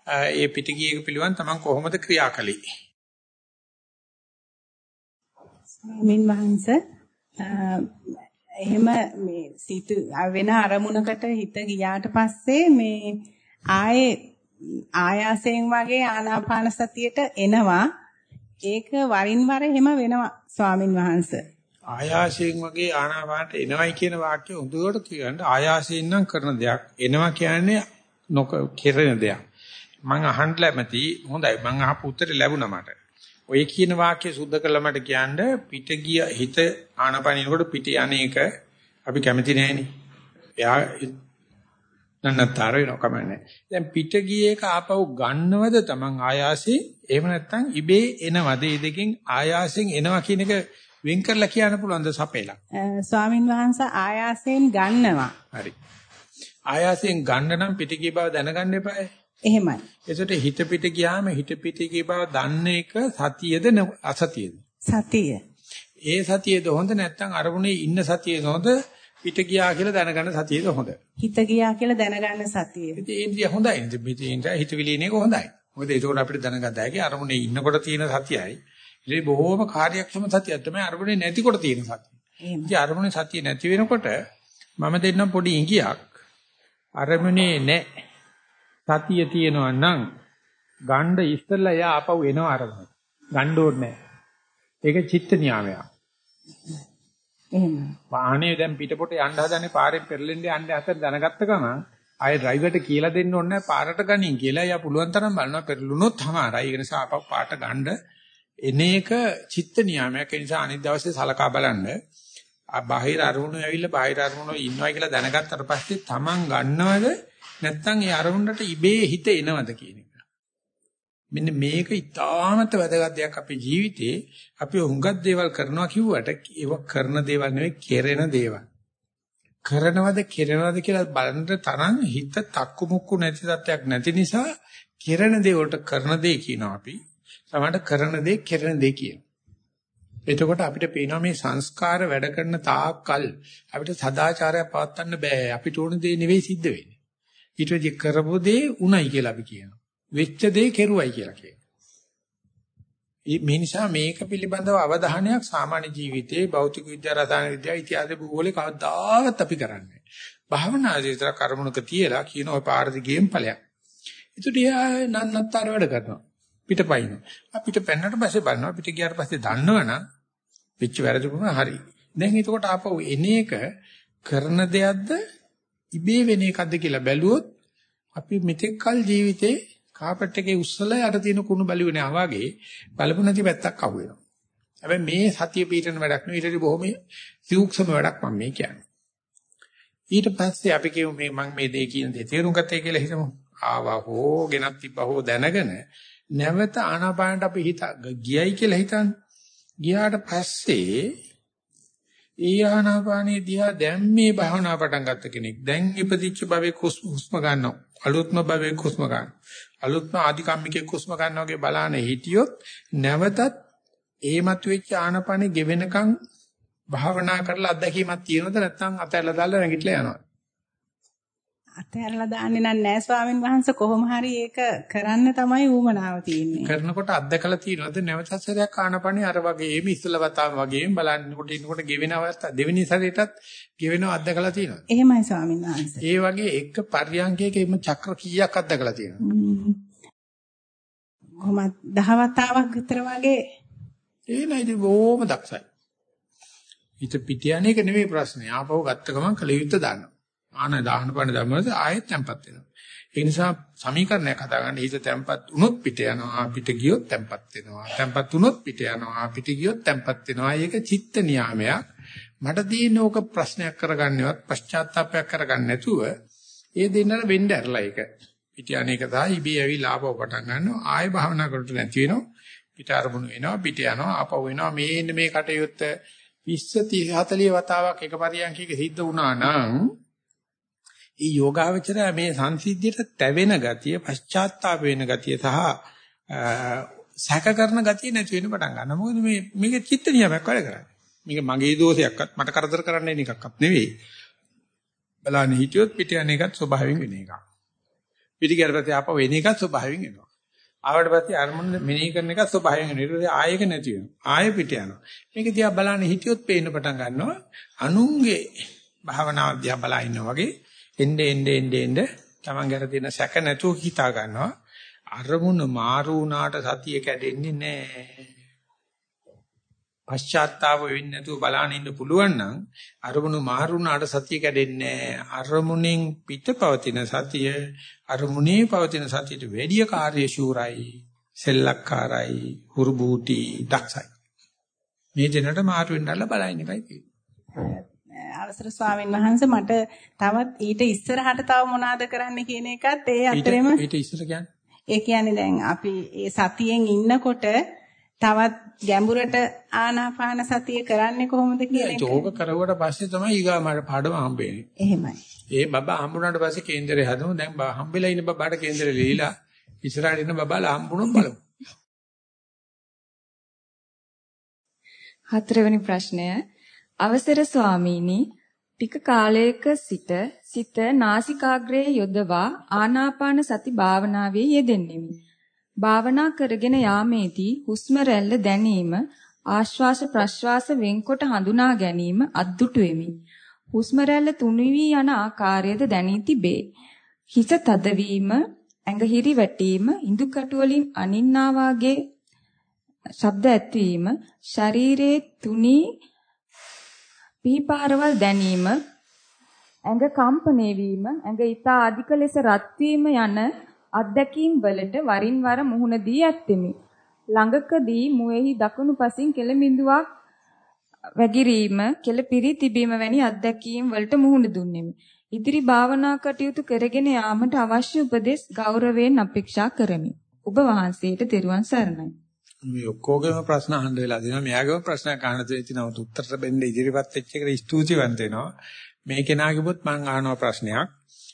ඒ පිටිගියක පිළිවන් තමන් කොහොමද ක්‍රියා කළේ? ස්වාමීන් වහන්සේ එහෙම මේ සිත වෙන අරමුණකට හිත ගියාට පස්සේ මේ ආයේ ආයාසයෙන් වගේ ආනාපාන සතියට එනවා. ඒක වරින් වර එහෙම වෙනවා ස්වාමින් වහන්සේ. ආයාසයෙන් වගේ ආනාපානට එනවයි කියන වාක්‍ය උදුවට කියන්නේ ආයාසයෙන් නම් කරන දෙයක් එනවා කියන්නේ නොක කෙරෙන දෙයක්. මම අහන්න ලැමති හොඳයි. මම අහපු උත්තරේ ලැබුණා මට. ඔය කියන වාක්‍ය සුද්ධ කළා මට කියන්නේ පිට ගිය හිත ආනාපානිනකොට පිට යන්නේක අපි කැමති නෑනේ එයා නන්නතර වෙනවා කමන්නේ දැන් පිට ගියේ එක ආපහු ගන්නවද Taman ආයාසයෙන් එහෙම නැත්නම් ඉබේ එනවද මේ දෙකෙන් ආයාසයෙන් එනවා කියන එක වෙන් කරලා කියන්න පුළුවන්ද සපේලා? ස්වාමින් වහන්සේ ආයාසයෙන් ගන්නවා. හරි. ආයාසයෙන් ගන්න නම් පිටිකී බව දැනගන්න එපායි. එහෙමයි. ඒසොට හිත පිට ගියාම හිත පිටිකී බව දන්න එක සතියද අසතියද? සතිය. ඒ සතියේද හොඳ නැත්නම් අරමුණේ ඉන්න සතියේද හොඳ පිට ගියා කියලා දැනගන්න සතියේද හොඳ? හිත ගියා කියලා දැනගන්න සතිය. ඉතින් ඒ හොඳයි. ඉතින් හිතවිලින එක හොඳයි. මොකද ඒකෝට අපිට දැනගත හැකි අරමුණේ ඉන්නකොට තියෙන සතියයි ඉතින් බොහෝම කාර්යක්ෂම සතියක් තමයි අරමුණේ නැතිකොට තියෙන සතිය. ඉතින් අරමුණේ සතිය නැති වෙනකොට මම දෙන්නම් පොඩි ඉඟියක් අරමුණේ නැහැ. සතිය තියෙනවා නම් ගණ්ඩ ඉස්සෙල්ලා එයා ආපහු එනවා අරමුණ. ගණ්ඩ ඕනේ නැහැ. ඒක චිත්ත නියාමයක්. එහෙම. වාහනේ දැන් පිටපොට යන්න හදනේ පාරේ පෙරලෙන්නේ යන්නේ අතර දැනගත්ත ගමන් ආයෙ ඩ්‍රයිවර්ට කියලා දෙන්න ඕනේ නැහැ පාරට ගනින් කියලා. එයා පුළුවන් තරම් බලනවා පෙරළුනොත් තමයි. ඒ නිසා ආපහු පාට ගන්න එන එක චිත්ත නියාමයක් ඒ නිසා අනිත් දවසේ සලකා බලන්න බාහිර අරමුණු ඇවිල්ලා බාහිර අරමුණු ඉන්නවා කියලා දැනගත්තට පස්සේ Taman ගන්නවද නැත්නම් ඒ අරමුණට ඉබේ හිත එනවද කියන එක. මෙන්න මේක ඉතාමත් වැදගත් දෙයක් අපේ ජීවිතේ අපි හුඟක් දේවල් කරනවා කිව්වට ඒව කරන දේවල් නෙවෙයි කෙරෙන දේවල්. කරනවද කෙරෙනවද කියලා බලන්න තරම් හිත තක්කු මුක්කු නැති තත්යක් නැති නිසා කෙරෙන දේ වලට කරන දේ කියනවා අපි. සමහරට කරන දේ කෙරෙන දේ කියන. එතකොට අපිට පේනවා මේ සංස්කාර වැඩ කරන තාක්කල් අපිට සදාචාරය පවත්වන්න බෑ. අපිට ඕන දේ නෙවෙයි සිද්ධ වෙන්නේ. ඊට වෙදි කරපු දේ උණයි කියලා අපි කියනවා. වෙච්ච දේ කෙරුවයි කියලා කියනවා. මේ නිසා මේක පිළිබඳව අවධානයක් සාමාන්‍ය ජීවිතයේ භෞතික විද්‍යාව රසායන විද්‍යාව ඉතිහාස භූගෝලේ කවදාවත් අපි කරන්නේ භාවනාදී විතර කර්මණක තියලා කියන ඔය පාරදි ගේම් ඵලයක්. ඒකට නන්නත්තර වැඩ කරනවා. පිටපයින්. අපිට පෙන්නට පස්සේ බලනවා පිට ගියාට පස්සේ දන්නවනම් පිච්ච වැරදුනම හරි. දැන් එතකොට ආපහු එන එක කරන දෙයක්ද ඉබේ වෙන එකක්ද කියලා බැලුවොත් අපි මෙතෙක් කල ජීවිතේ කාපට් එකේ උස්සලා යට තියෙන කුණු බැලුවේ නෑ වගේ බලපු නැති පැත්තක් අහු වෙනවා. හැබැයි මේ සතිය පීඨන වැඩක් නෙවෙයි ඊටදී බොහොම සූක්ෂම වැඩක් මම මේ කියන්නේ. ඊට පස්සේ අපි කියමු මේ මම මේ දේ කියන දේ තේරුම් ගත්තේ කියලා හිතමු. ආවා හෝ ගෙනත් තිබ්බා හෝ දැනගෙන නැවත ආනාපානට අපි හිත ගියයි කියලා හිතන්න. ගියාට පස්සේ ඒ ආනාපානයේ දිහා දැන් මේ භාවනා පටන් ගත්ත කෙනෙක් දැන් ඉපදිච්ච භවයේ හුස්ම ගන්නවා. අලුත්ම භවයේ හුස්ම ගන්නවා. අලුත්ම ආධිකම්මිකේ හුස්ම ගන්නවා වගේ බලාන හිටියොත් නැවතත් ඒ මතුවෙච්ච ආනාපානෙ ගෙවෙනකන් භාවනා කරලා අත්දැකීමක් තියෙනවද නැත්නම් අතැරලා දාලා නැගිටලා යනවද? අතහැරලා දාන්නේ නැහැ ස්වාමින් වහන්සේ කොහොම හරි ඒක කරන්න තමයි ඌමනාව තියෙන්නේ. කරනකොට අත්දකලා තියෙනවද නැවත සැරයක් ආනපනේ අර වගේම ඉස්සල වතාව වගේම බලන්නකොට ඉන්නකොට ගෙවෙන අවස්ථා දෙවෙනි සැරේටත් ගෙවෙනව අත්දකලා තියෙනවද? එහෙමයි ස්වාමින් වහන්සේ. ඒ වගේ එක පර්යංකයකෙම චක්‍ර කීයක් අත්දකලා තියෙනවද? කොහොමද 10 වතාවක් විතර වගේ ඒ නයිද බොහොම දක්ෂයි. හිත පිට යන්නේ එක නෙමෙයි ප්‍රශ්නේ. ආපහු ගත්ත ගමන් කල යුත්තේ දානවා. ආන දාහන පාන ධර්මවල ආයෙත් තැම්පත් වෙනවා. ඒ නිසා සමීකරණයක් හදාගන්න හිත තැම්පත් වුණොත් පිට යනවා පිට ගියොත් තැම්පත් වෙනවා. තැම්පත් වුණොත් පිට යනවා පිට ගියොත් තැම්පත් වෙනවා. ඒක චිත්ත නියාමයක්. මට තියෙන ඕක ප්‍රශ්නයක් කරගන්නවත් පශ්චාත්තාවපයක් කරගන්න නැතුව ඒ දෙන්නට වෙන්න ඇරලා ඒක. පිට යන එක තමයි ඉබේ ඇවිල්ලා ආපහු පටන් ගන්නවා. ආයෙ භාවනා කරට නැති වෙනවා. පිට අරමුණු වෙනවා පිට යනවා ආපහු වෙනවා මේ මේ කටයුත්ත 20 30 40 වතාවක් එක පරියන්කයක සිද්ධ වුණා නම් ඒ යෝගාවචරය මේ සංසිද්ධියට තැවෙන ගතිය, පශ්චාත්තාප වෙන ගතිය සහ සැක කරන ගතිය නැති වෙන පටන් ගන්නවා. මොකද මේ මේක චිත්ත නියමයක් වැඩ කරන්නේ. මේක මගේ දෝෂයක්වත් මට කරදර කරන්න එන එකක්වත් නෙවෙයි. බලන්න හිටියොත් පිට යන එකත් ස්වභාවයෙන් වෙන එකක්. පිටි ගියාට පස්සේ ආපහු එන එකත් ස්වභාවයෙන් එනවා. ආවට පස්සේ අරමුණ මෙනෙහි කරන එකත් ස්වභාවයෙන් එනවා. ඊට පස්සේ ආයෙක නැති වෙනවා. ආයෙ පිට යනවා. මේක දිහා බලන්න හිටියොත් පේන්න පටන් ගන්නවා. අනුන්ගේ භාවනාව දිහා බලා ඉන්නා වගේ එnde ende ende ende Taman ගැර තියෙන සැක නැතුව හිතා ගන්නවා. අරමුණ මාරු වුණාට සතිය කැඩෙන්නේ නැහැ. පශ්චාත්තාප වෙන්නේ නැතුව බලන්න ඉන්න පුළුවන් නම් අරමුණු මාරුණාට සතිය කැඩෙන්නේ අරමුණෙන් පිටපවතින සතිය අරමුණේ පවතින සතියට වැඩි කාර්යශූරයි සෙල්ලක්කාරයි හුරුබූටි දක්ෂයි මේ දෙනට මාරු වෙන්නලා බලන්න එකයි තියෙන්නේ අවසර ස්වාමීන් වහන්සේ මට තවත් ඊට ඉස්සරහට තව මොනවාද කරන්න කියන එකත් ඒ අතරෙම ඊට ඉස්සර කියන්නේ ඒ කියන්නේ දැන් අපි ඒ සතියෙන් ඉන්නකොට තවත් ගැඹුරට ආනාපාන සතිය කරන්නේ කොහොමද කියන එක. ඒක කරුවට පස්සේ තමයි ඊගා මට පාඩම හම්බෙන්නේ. එහෙමයි. ඒ බබා හම්බුනාට පස්සේ කේන්දරේ හදමු. දැන් හම්බෙලා ඉන්න බබාට කේන්දරේ ලීලා ඉස්සරහට ඉන්න බබාලා හම්බුනොත් බලමු. හතරවෙනි ප්‍රශ්නය අවසර ස්වාමීනි ටික කාලයක සිට සිත නාසිකාග්‍රයේ යොදවා ආනාපාන සති භාවනාවේ යෙදෙන්නෙමි. භාවනා කරගෙන යාමේදී හුස්ම රැල්ල දැනීම ආශ්වාස ප්‍රශ්වාස වෙන්කොට හඳුනා ගැනීම අද්දුටු වෙමි. හුස්ම රැල්ල තුනිවි යන ආකාරයද දැනී තිබේ. හිස තදවීම, ඇඟහිරි වැටීම, ඉදුකටු වලින් අනින්නා වාගේ ශබ්ද ඇතිවීම, ශරීරයේ තුනී පිහිපාරවල් දැනීම, ඇඟ කම්පණය වීම, ඇඟ ඊතා අධික ලෙස රත් වීම යන අත්දැකීම් වලට වරින් වර මුහුණ දී ඇත්තෙමි. ළඟකදී මුවේහි දකුණු පසින් කෙළමිඳුවක් වැගිරීම, කෙළපිරි තිබීම වැනි අත්දැකීම් වලට මුහුණ දුන්නෙමි. ඉදිරි භාවනා කටයුතු කරගෙන යාමට අවශ්‍ය උපදෙස් ගෞරවයෙන් අපේක්ෂා කරමි. ඔබ වහන්සේට තෙරුවන් සරණයි. මේ ඔක්කොගේම ප්‍රශ්න අහන්න වෙලා දිනවා. මෙයාගේම ප්‍රශ්නයක් අහන්න තියෙනවා. උත්තර දෙන්න ඉදිරිපත් වෙච්ච එකට ස්තුතිවන්ත වෙනවා. මේ කෙනාගේවත් මම අහනවා ප්‍රශ්නයක්.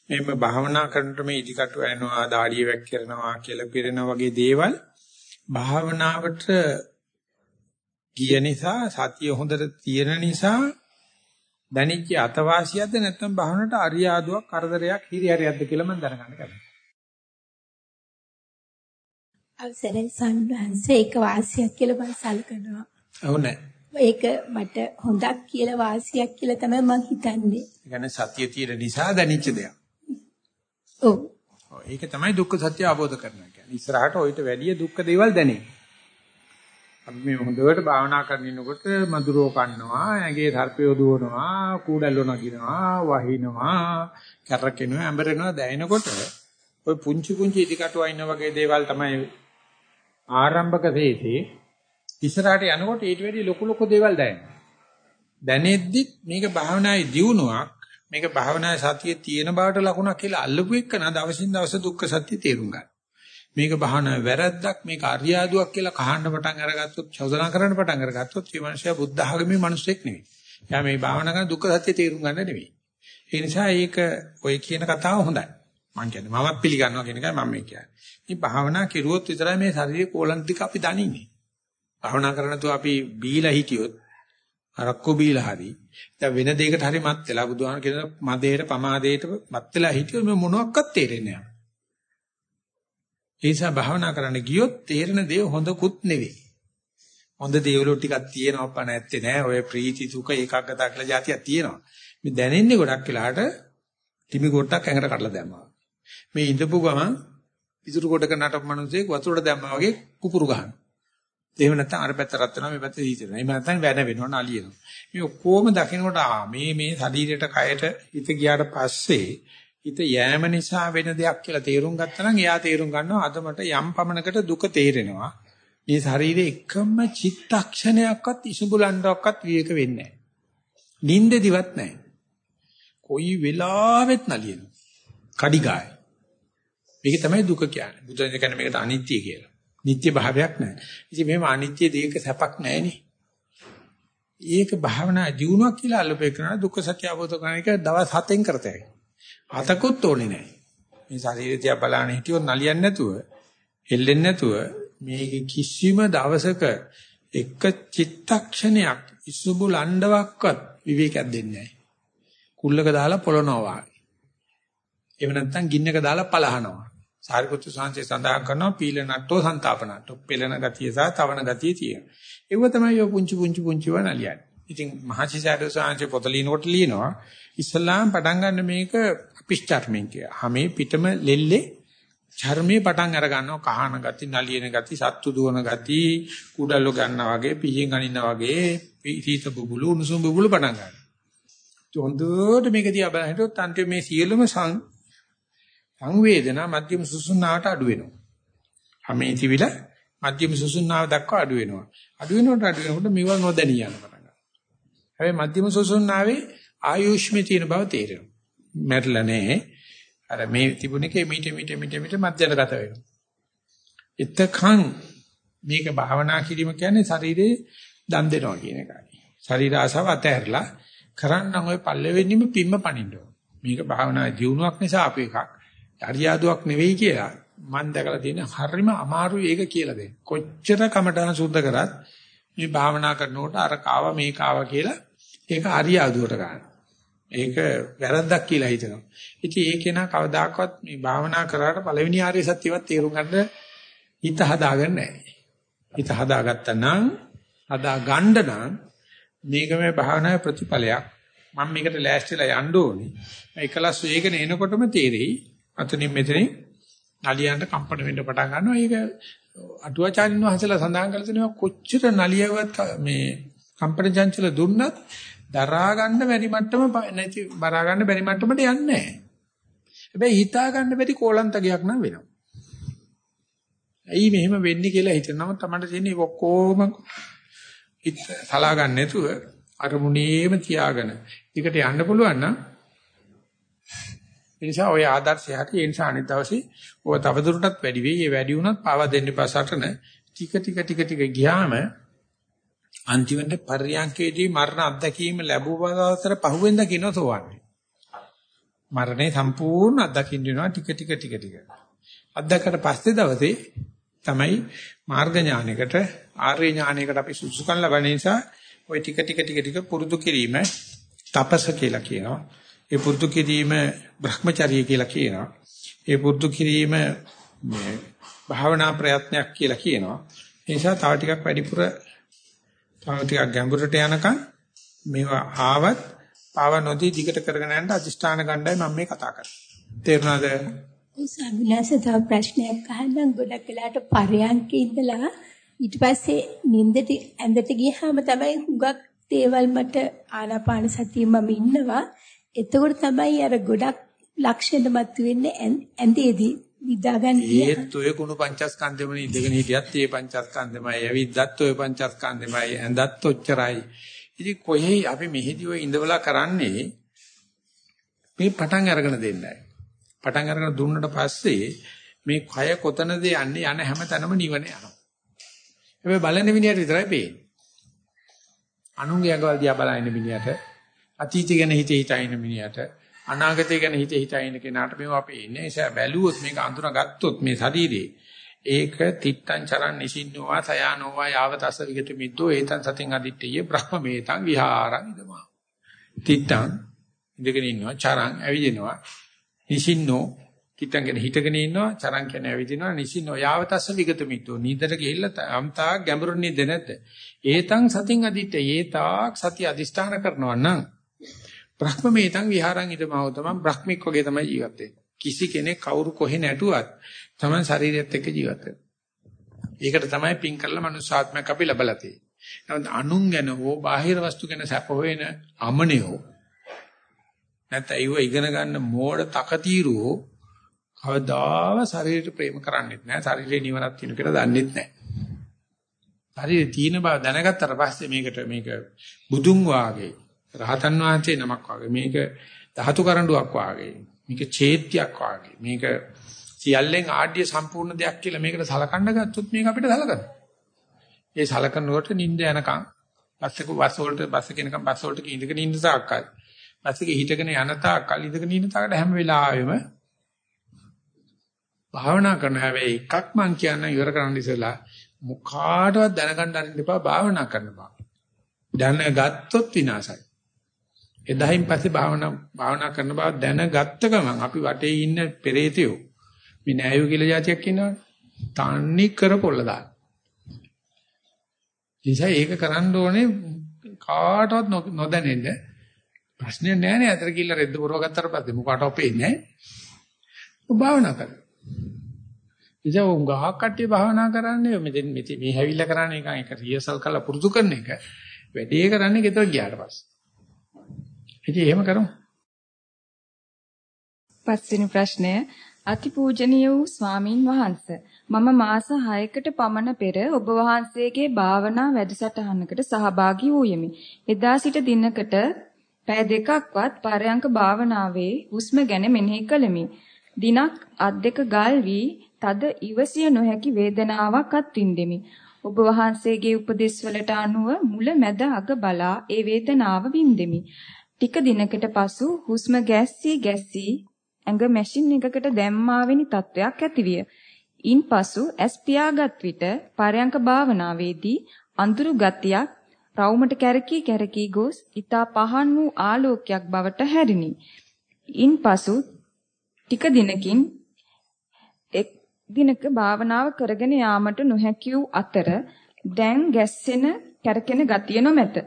මේම භාවනා කරනකොට මේ ඉදිකටු වෙනවා, දාඩිය වැක්කිරනවා, කියලා පිරෙනවා වගේ දේවල් භාවනාවට ගිය නිසා සතිය හොඳට තියෙන නිසා දැනිච්ච අතවාසියක්ද නැත්නම් භාවනට අරියාදුවක් කරදරයක් හිරිහැරයක්ද කියලා මම දැනගන්න කැමතියි. අවසරයි ස්වාමීන් වහන්සේ ඒක වාසියක් කියලා මම සලකනවා. ඔව් නෑ. ඒක මට හොඳක් කියලා වාසියක් කියලා තමයි මම හිතන්නේ. ඒ කියන්නේ සතිය තියෙන නිසා දැනෙච්ච දෙයක්. ඔව්. ඒක තමයි දුක්ඛ සත්‍ය අවබෝධ කරනවා කියන්නේ. ඉස්සරහට ඔయిత වැඩි දුක්ඛ දේවල් දැනේ. අපි මේ හොඳට භාවනා කරගෙන ඉනකොට මధుරෝ කන්නවා, ඇඟේ තරපය දුවනවා, කූඩල් නගිනවා, වහිනවා, කැරකෙනවා, ඇඹරෙනවා දැනෙනකොට ඔය පුංචි පුංචි ඉදිකටුවා ඉන්න වගේ දේවල් තමයි ආරම්භක තේසේ ඉස්සරහට යනකොට ඊට වැඩි ලොකු ලොකු දේවල් දැනෙනවා. දැනෙද්දි මේක භාවනායේ දියුණුවක් මේක භාවනා සතියේ තියෙන බවට ලකුණක් කියලා අල්ලපු එකන දවසින් දවස දුක්ඛ සත්‍ය තේරුම් ගන්න. මේක භාවනා වැරද්දක් මේක අරියාදුවක් කියලා කහන්න පටන් අරගත්තොත් චෝදනා කරන්න පටන් අරගත්තොත් මේ මිනිසයා බුද්ධ ආගමේ මිනිසෙක් නෙවෙයි. එයා මේ භාවනා කරන දුක්ඛ සත්‍ය තේරුම් ගන්න නෙවෙයි. ඒ නිසා ඒක ඔය කියන කතාව හොඳයි. මම කියන්නේ මමත් පිළිගන්නවා කියන එකයි මම මේ කියන්නේ. මේ භාවනා කෙරුවොත් විතරයි මේ ශරීරයේ කෝලම් ටික අපි දනින්නේ. භාවනා කරන තු අපි බීලා හිටියොත් අරක්කු බීලා හරි දැන් වෙන දෙයකට හරි මත් වෙලා බුදුහාම කියන මදේට පමාදේට මත් වෙලා හිටියොත් මේ මොනවත් තේරෙන්නේ නැහැ. ඒ නිසා භාවනා කරන්න ගියොත් තේරෙන දේ හොඳකුත් නෙවෙයි. හොඳ දේවලු ටිකක් තියෙනවා අප නැත්තේ නෑ. ඔය ප්‍රීති සුඛ ඒකාග්‍රතාව කියලා જાතියක් තියෙනවා. මේ දැනෙන්නේ ගොඩක් වෙලාට තිමි කොටක් ඇඟට කඩලා දැම්මා. මේ ඉඳපු ගමන් පිසුරු කොටක නටපු මිනිස්සෙක් වතුරට දැම්මා වගේ කුපුරු ගහනවා. එහෙම නැත්නම් අර පැත්ත රත් වෙනවා මේ පැත්ත දීතනවා. එහෙම නැත්නම් වැඩ වෙනවා නලියනවා. මේ ඔක්කොම දකිනකොට ආ මේ මේ ශරීරයට කයට හිත ගියාට පස්සේ හිත යෑම නිසා වෙන දෙයක් කියලා තේරුම් ගත්තා නම් එයා තේරුම් ගන්නවා අද මට යම් පමණකට දුක තේරෙනවා. මේ ශරීරයේ එකම චිත්තක්ෂණයක්වත් ඉසුඹලන්නවක්වත් විවේක වෙන්නේ නැහැ. නිින්දෙදිවත් නැහැ. කොයි වෙලාවෙත් නලියනවා. කඩිගාය. මේක තමයි දුක කියන්නේ. බුදුන් කියන්නේ මේකට අනිත්‍ය කියලා. නිත්‍ය භාවයක් නැහැ. ඉතින් මේව අනිත්‍ය දෙයක සැපක් නැහැනේ. ඒක භාවනා ජීවුණක් කියලා අල්ලපේ කරන දුක්ඛ සත්‍ය අවබෝධ කරන එක දවස් 7න් කරතයි. හතකුත් ඕනේ නැහැ. මේ ශරීරය තියා බලන්න හිටියොත් නලියන්නේ නැතුව, හෙල්ලෙන්නේ නැතුව මේක කිසිම දවසක එක චිත්තක්ෂණයක් ඉසුබු ලණ්ඩවක්වත් විවේකයක් දෙන්නේ නැහැ. කුල්ලක දාලා පොළනවා වගේ. එහෙම නැත්නම් ගින්නක දාලා පලහනවා. සාරිපුත්‍ර සාංශේ සඳහන් කරනවා පීල නට්ටෝ සන්තාපනට්ටෝ පෙළන ගතිය සහ තවන ගතිය තියෙනවා. ඒව තමයි ඔය පුංචි පුංචි පුංචි වනලියන්නේ. ඉතින් මහසිසාරද සාංශේ පොත ලියනකොට ලියනවා ඉස්ලාම් පටන් ගන්න මේක අපිෂ්චර්මෙන් කිය. හැමේ පිටම ලෙල්ලේ චර්මයේ පටන් අර ගන්නවා කහන ගති, නලියන ගති, සත්තු දුවන ගති, කුඩල්ල ගන්නවා වගේ, පිහින් අනිනවා වගේ, සීත බුබුලු, උණුසුම් බුබුලු පටන් ගන්නවා. හොඳට මේක දිහා බලන හිටියොත් අන්තිම මේ සියලුම සංවේදනා මධ්‍යම සුසුම්නාවට අඩු වෙනවා. හැමේ තිබිලා මධ්‍යම සුසුම්නාව දක්වා අඩු වෙනවා. අඩු වෙනකොට අඩු වෙනකොට මේවා නොදැනී යන පටන් ගන්නවා. හැබැයි මධ්‍යම සුසුම්නාවේ ආයුෂ්මේ තියෙන බව තේරෙනවා. මැරිලා නැහැ. අර මේ තිබුණේකේ මීට මීට මීට මීට මධ්‍යනගත වෙනවා. එතකන් මේක භාවනා කිරීම කියන්නේ ශරීරේ දන් දෙනවා කියන එකයි. ශරීර ආසව අතහැරලා කරන්නම් ඔය පල්ලෙවෙන්නිම පිම්ම පනින්න ඕන. මේක භාවනා ජීවුණාවක් නිසා අපේ එකක්. අරියාදුවක් නෙවෙයි කියලා මම දැකලා තියෙන හරිම අමාරුයි ඒක කියලා දෙන්න. කොච්චර කමටහන සුද්ධ කරත් මේ භාවනා කරනකොට අර කාව මේ කාව කියලා ඒක අරියාදුවට ගන්න. ඒක වැරද්දක් කියලා හිතනවා. ඉතින් ඒක නා කවදාකවත් මේ භාවනා කරාට පළවෙනි ආර්ය සත්‍යවත් තේරුම් ගන්න හිත හදාගන්නේ නැහැ. හිත හදාගත්තා නම් හදා ගන්න නම් මේක මේ භාවනාවේ ප්‍රතිඵලයක්. මම මේකට ලෑස්තිලා යන්න ඕනේ. එකලස් වේගන එනකොටම තේරෙයි. අතනින් මෙතනින් නලියන්ට කම්පණ වෙන්න පටන් ගන්නවා. ඒක අටුවාචාරින් වහන්සේලා සඳහන් කරලා තියෙනවා කොච්චර නලියවත් මේ කම්පන චංචල දුන්නත් දරා ගන්න බැරි මට්ටම නැති බරා ගන්න බැරි මට්ටමට යන්නේ නැහැ. හැබැයි හිතා ගන්න බැරි කෝලන්තගයක් නම් වෙනවා. ඇයි මෙහෙම වෙන්නේ කියලා හිතනම තමයි තියෙන්නේ ඔක්කොම හිත සලා ගන්න නැතුව අරමුණේම තියාගෙන ටිකට යන්න පුළුවන් නම් ඒ නිසා ওই ආදර්ශය හරි ඒ නිසා අනිත් දවසේ ඔය තවදුරටත් වැඩි වෙයි. ඒ වැඩි වුණත් පාවා දෙන්න පස්සටන ටික ටික ටික ටික ගියාම අන්තිමට පර්යංකේදී මරණ අත්දැකීම ලැබුවාතර පහුවෙන්ද කිනෝසෝවන්නේ. මරණය සම්පූර්ණ අත්දකින්න වෙනවා ටික ටික ටික ටික. අත්දැකට පස්සේ දවසේ තමයි මාර්ග ඥානයකට ආර්ය ඥානයකට අපි සුසුකම් ලබන නිසා ওই ටික ටික ටික ටික පුරුදු කිරීම තපස කියලා කියනවා. ඒ පුරුදු කිරීම Brahmacharya කියලා කියනවා. ඒ පුරුදු කිරීම මේ භාවනා ප්‍රයත්නයක් කියලා කියනවා. ඒ නිසා තව ටිකක් වැඩිපුර තව ටිකක් ගැඹුරට යනකම් මේවා ආවත් පාව නොදී දිගට කරගෙන යන්න අදිෂ්ඨාන ගණ්ඩායි මම මේ කතා කරන්නේ. තේරුණාද? සමිලාස තව ප්‍රශ්නයක් අහන්නම් ගොඩක් වෙලාට පරයන්කේ ඉඳලා ඊට පස්සේ නින්දට ඇඳට ගියාම තමයි හුඟක් දේවල් මට ආනාපාන සතිය මම ඉන්නවා. එතකොට තමයි අර ගොඩක් ලක්ෂණ මතුවෙන්නේ ඇඳේදී නිදාගන්න. ඒත් ඔය කුණු පංචස්කන්ධෙම ඉඳගෙන හිටියත් ඒ පංචස්කන්ධෙමයි. ඇවිද්දත් ඔය පංචස්කන්ධෙමයි. ඇඳත් ඔච්චරයි. ඉතින් කොහේ අපි මෙහිදී ඔය ඉඳවලා කරන්නේ මේ පටන් අරගෙන දෙන්නයි. පටන් අරගෙන දුන්නට පස්සේ මේ කය කොතනද යන්නේ යන හැම තැනම නිවන යනවා. හැබැයි බලන මිනිහට විතරයි පේන්නේ. අනුන්ගේ අඟවල් දිහා බලන මිනිහට අතීතය ගැන හිතේ හිතා ඉන්න මිනිහට අනාගතය ගැන හිතේ හිතා ඉන්න කෙනාට මේවා පේන්නේ. ඒ නිසා බැලුවොත් මේක අඳුනගත්තොත් මේ ශරීරේ ඒක තිත්තං චරන් නිසින්නෝවා සයානෝවා යාවතස්ස විගත මිද්දෝ ඒතං සතින් අදිට්ඨිය බ්‍රහ්මමේතං විහාරං ඉදමා. තිත්තං ඉඳගෙන ඉන්නවා චරන් ඇවිදිනවා නිසින්නෝ කිතංගෙන හිටගෙන ඉන්නවා චරං කියන ඇවිදිනවා නිසින්නෝ යාවතස්ස විගත මිත්‍රෝ නීදට ගිහිල්ලා අම්තා ගැඹුරු නිද නැද්ද ඒතං සතින් අදිට ඒතාක් සති අදිෂ්ඨාන කරනවා නම් බ්‍රහ්මමේතං විහාරං ඉදමව තමයි බ්‍රහ්මික වගේ තමයි ජීවත් කිසි කෙනෙක් කවුරු කොහෙ නැටුවත් තමයි ශරීරයත් එක්ක ජීවත් ඒකට තමයි පින් කරලා මනුස්සාත්මයක් අපි ලබලා තියෙන්නේ නමුත් අනුන් ගැන හෝ බාහිර වස්තු ගැන සැප හොයන අමනියෝ නැත්නම් ඒව ඉගෙන ගන්න මෝඩ තකතිරෝ කවදාව ශරීරයට ප්‍රේම කරන්නේත් නැහැ. ශරීරේ නිවනක් තියෙන කියලා දන්නෙත් නැහැ. ශරීරේ තියෙන බව දැනගත්තට පස්සේ මේකට මේක බුදුන් වාගේ රහතන් වහන්සේ නමක් වාගේ මේක ධාතු කරඬුවක් වාගේ මේක චේත්‍යයක් වාගේ මේක සියල්ලෙන් ආඩ්‍ය සම්පූර්ණ දෙයක් කියලා මේකට සලකන්න ගත්තොත් මේක අපිට සලකනවා. ඒ සලකනකොට නිින්ද යනකම් බස්සක බස් වලට බස් කෙනකම් බස් වලට ඉඳගෙන ඉන්න තාක්කල් බස් එකේ හිටගෙන යන තාක්කල් ඉඳගෙන ඉන්න තාක්කට හැම වෙලාවෙම භාවනා කරන හැබැයි එකක් මං කියන්න ඉවර කරන්න ඉස්සලා මුඛාටවත් දැනගන්න අරින්න එපා භාවනා කරන්න බා. දැනගත්තොත් විනාසයි. එදායින් පස්සේ භාවනා භාවනා කරන බව දැනගත්ත ගමන් අපි වටේ ඉන්න පෙරේතයෝ මේ නෑයෝ කියලා જાතියක් ඉන්නවනේ. තන්නේ කර පොල්ල දාන. නිසා ඒක කරන්න ඕනේ කාටවත් නොදැනෙන්න. ප්‍රශ්නයක් නෑ නේ අතර කිල්ල රෙද්ද පුරව ගත්තට පස්සේ මොකටවත් පේන්නේ නෑ. ඔබ භාවනා කරන්න. ඉතින් උන් ගහක් කට්ටිය භාවනා කරන්නේ මෙතෙන් මෙතේ මේ හැවිල්ල කරන්නේ නිකන් ඒක රියසල් කරලා පුරුදු කරන එක. වැඩේ කරන්නේ ගෙදර ගියාට පස්සේ. ඉතින් එහෙම කරමු. පස්වෙනි ප්‍රශ්නය අතිපූජනීය වූ ස්වාමින් වහන්සේ මම මාස 6කට පමණ පෙර ඔබ වහන්සේගේ භාවනා වැඩසටහනකට සහභාගී වූයෙමි. එදා සිට දිනකට පැය දෙකක්වත් පරයන්ක භාවනාවේ හුස්ම ගැන මෙනෙහි කළෙමි. දිනක් අත් දෙක ගල් වී තද ඉවසිය නොහැකි වේදනාවක් අත්විඳෙමි. ඔබ වහන්සේගේ උපදෙස් වලට අනුව මුල මැද අග බලා ඒ වේදනාව වින්දෙමි. ටික දිනකට පසු හුස්ම ගැස්සී ගැස්සී ඇඟ මැෂින් එකකට දැම්මාවෙනි තත්වයක් ඇතිවිය. ඉන්පසු ඇස් පියාගත් විට පරයන්ක භාවනාවේදී අඳුරු ගතියක් රවුමට කැරකී කැරකී ගොස් ඊතා පහන් වූ ආලෝකයක් බවට හැරිනි. ඉන්පසු ටික දිනකින් එක් දිනක භාවනාව කරගෙන යාමට නොහැකි වූ අතර දැන් ගැස්සෙන කැරකෙන ගතිය නොමැත.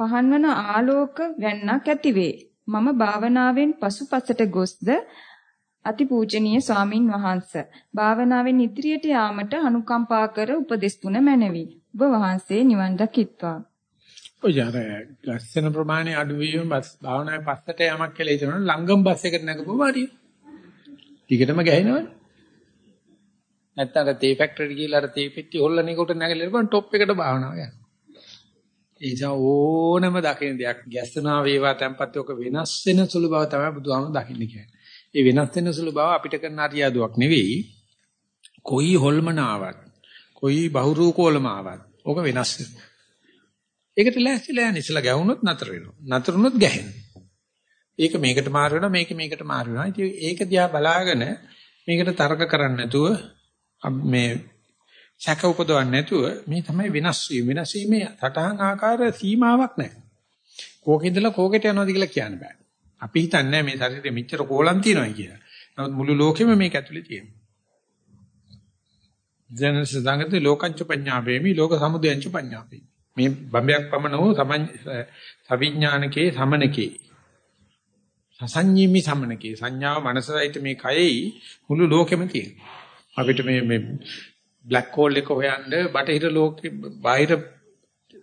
පහන්වන ආලෝක වැන්නක් ඇතිවේ. මම භාවනාවෙන් පසුපසට ගොස්ද අතිපූජනීය ස්වාමින් වහන්සේ භාවනාවෙන් ඉදිරියට යාමට අනුකම්පා කර උපදෙස් තුන මැනවි. ඔබ වහන්සේ නිවන් දකිත්වා. ඔය අර ගස්සන ප්‍රමාණය අඩු වීම බස් භාවනාවේ පස්සට යamak කියලා හිතනොත් ලංගම් බස් එකට නැගපුවම හරිය. ටිකටම ගහනවනේ. නැත්තම් අර තේ ෆැක්ටරි ගිහලා අර තේ පෙට්ටි හොල්ලන එකට නැගලා ඉරපන් টොප් එකට භාවනාව යනවා. ඒ නිසා ඕනම දකින්න දෙයක් ගැස්සනා වේවා tempat ඔක වෙනස් වෙන සුළු බව තමයි බුදුහාම දකින්න කියන්නේ. ඒ වෙනස් වෙන සුළු බව අපිට කරන අරියාදුවක් නෙවෙයි. කොයි හොල්මනාවක්, කොයි බහුරූකෝලම ආවත් ඕක වෙනස් වෙනවා. ඒකට ලෑස්තිලා යන්න ඉස්සලා ගැවුනොත් නතර වෙනවා. නතරුනොත් ගැහෙනවා. ඒක මේකට මාරු වෙනවා මේක මේකට මාරු වෙනවා. ඉතින් ඒක දිහා බලාගෙන මේකට තර්ක කරන්නේ නැතුව මේ සැක උපදවන්නේ නැතුව මේ තමයි වෙනස් වීම. වෙනස් වීමේ සටහන් ආකාර සීමාවක් නැහැ. කෝකෙන්දලා කෝකෙට යනවාද කියලා කියන්න බෑ. අපි හිතන්නේ මේ ශරීරෙ මෙච්චර කෝලම් තියෙනවා කියලා. නමුත් මුළු ලෝකෙම මේක ඇතුලේ තියෙනවා. ජනස සංගත ලෝකංච පඤ්ඤාපේමි ලෝක සමුදයංච පඤ්ඤාපේමි. මේ බම්බයක් පමණ වූ සවිඥානකේ සමනකේ සසඤ්ඤීමි සමනකේ සංඥාව මනසයිත මේ කයෙහි මුළු ලෝකෙම තියෙනවා. අපිට මේ මේ බ්ලැක් හෝල් එක හොයන්න බටහිර ලෝකෙ බාහිර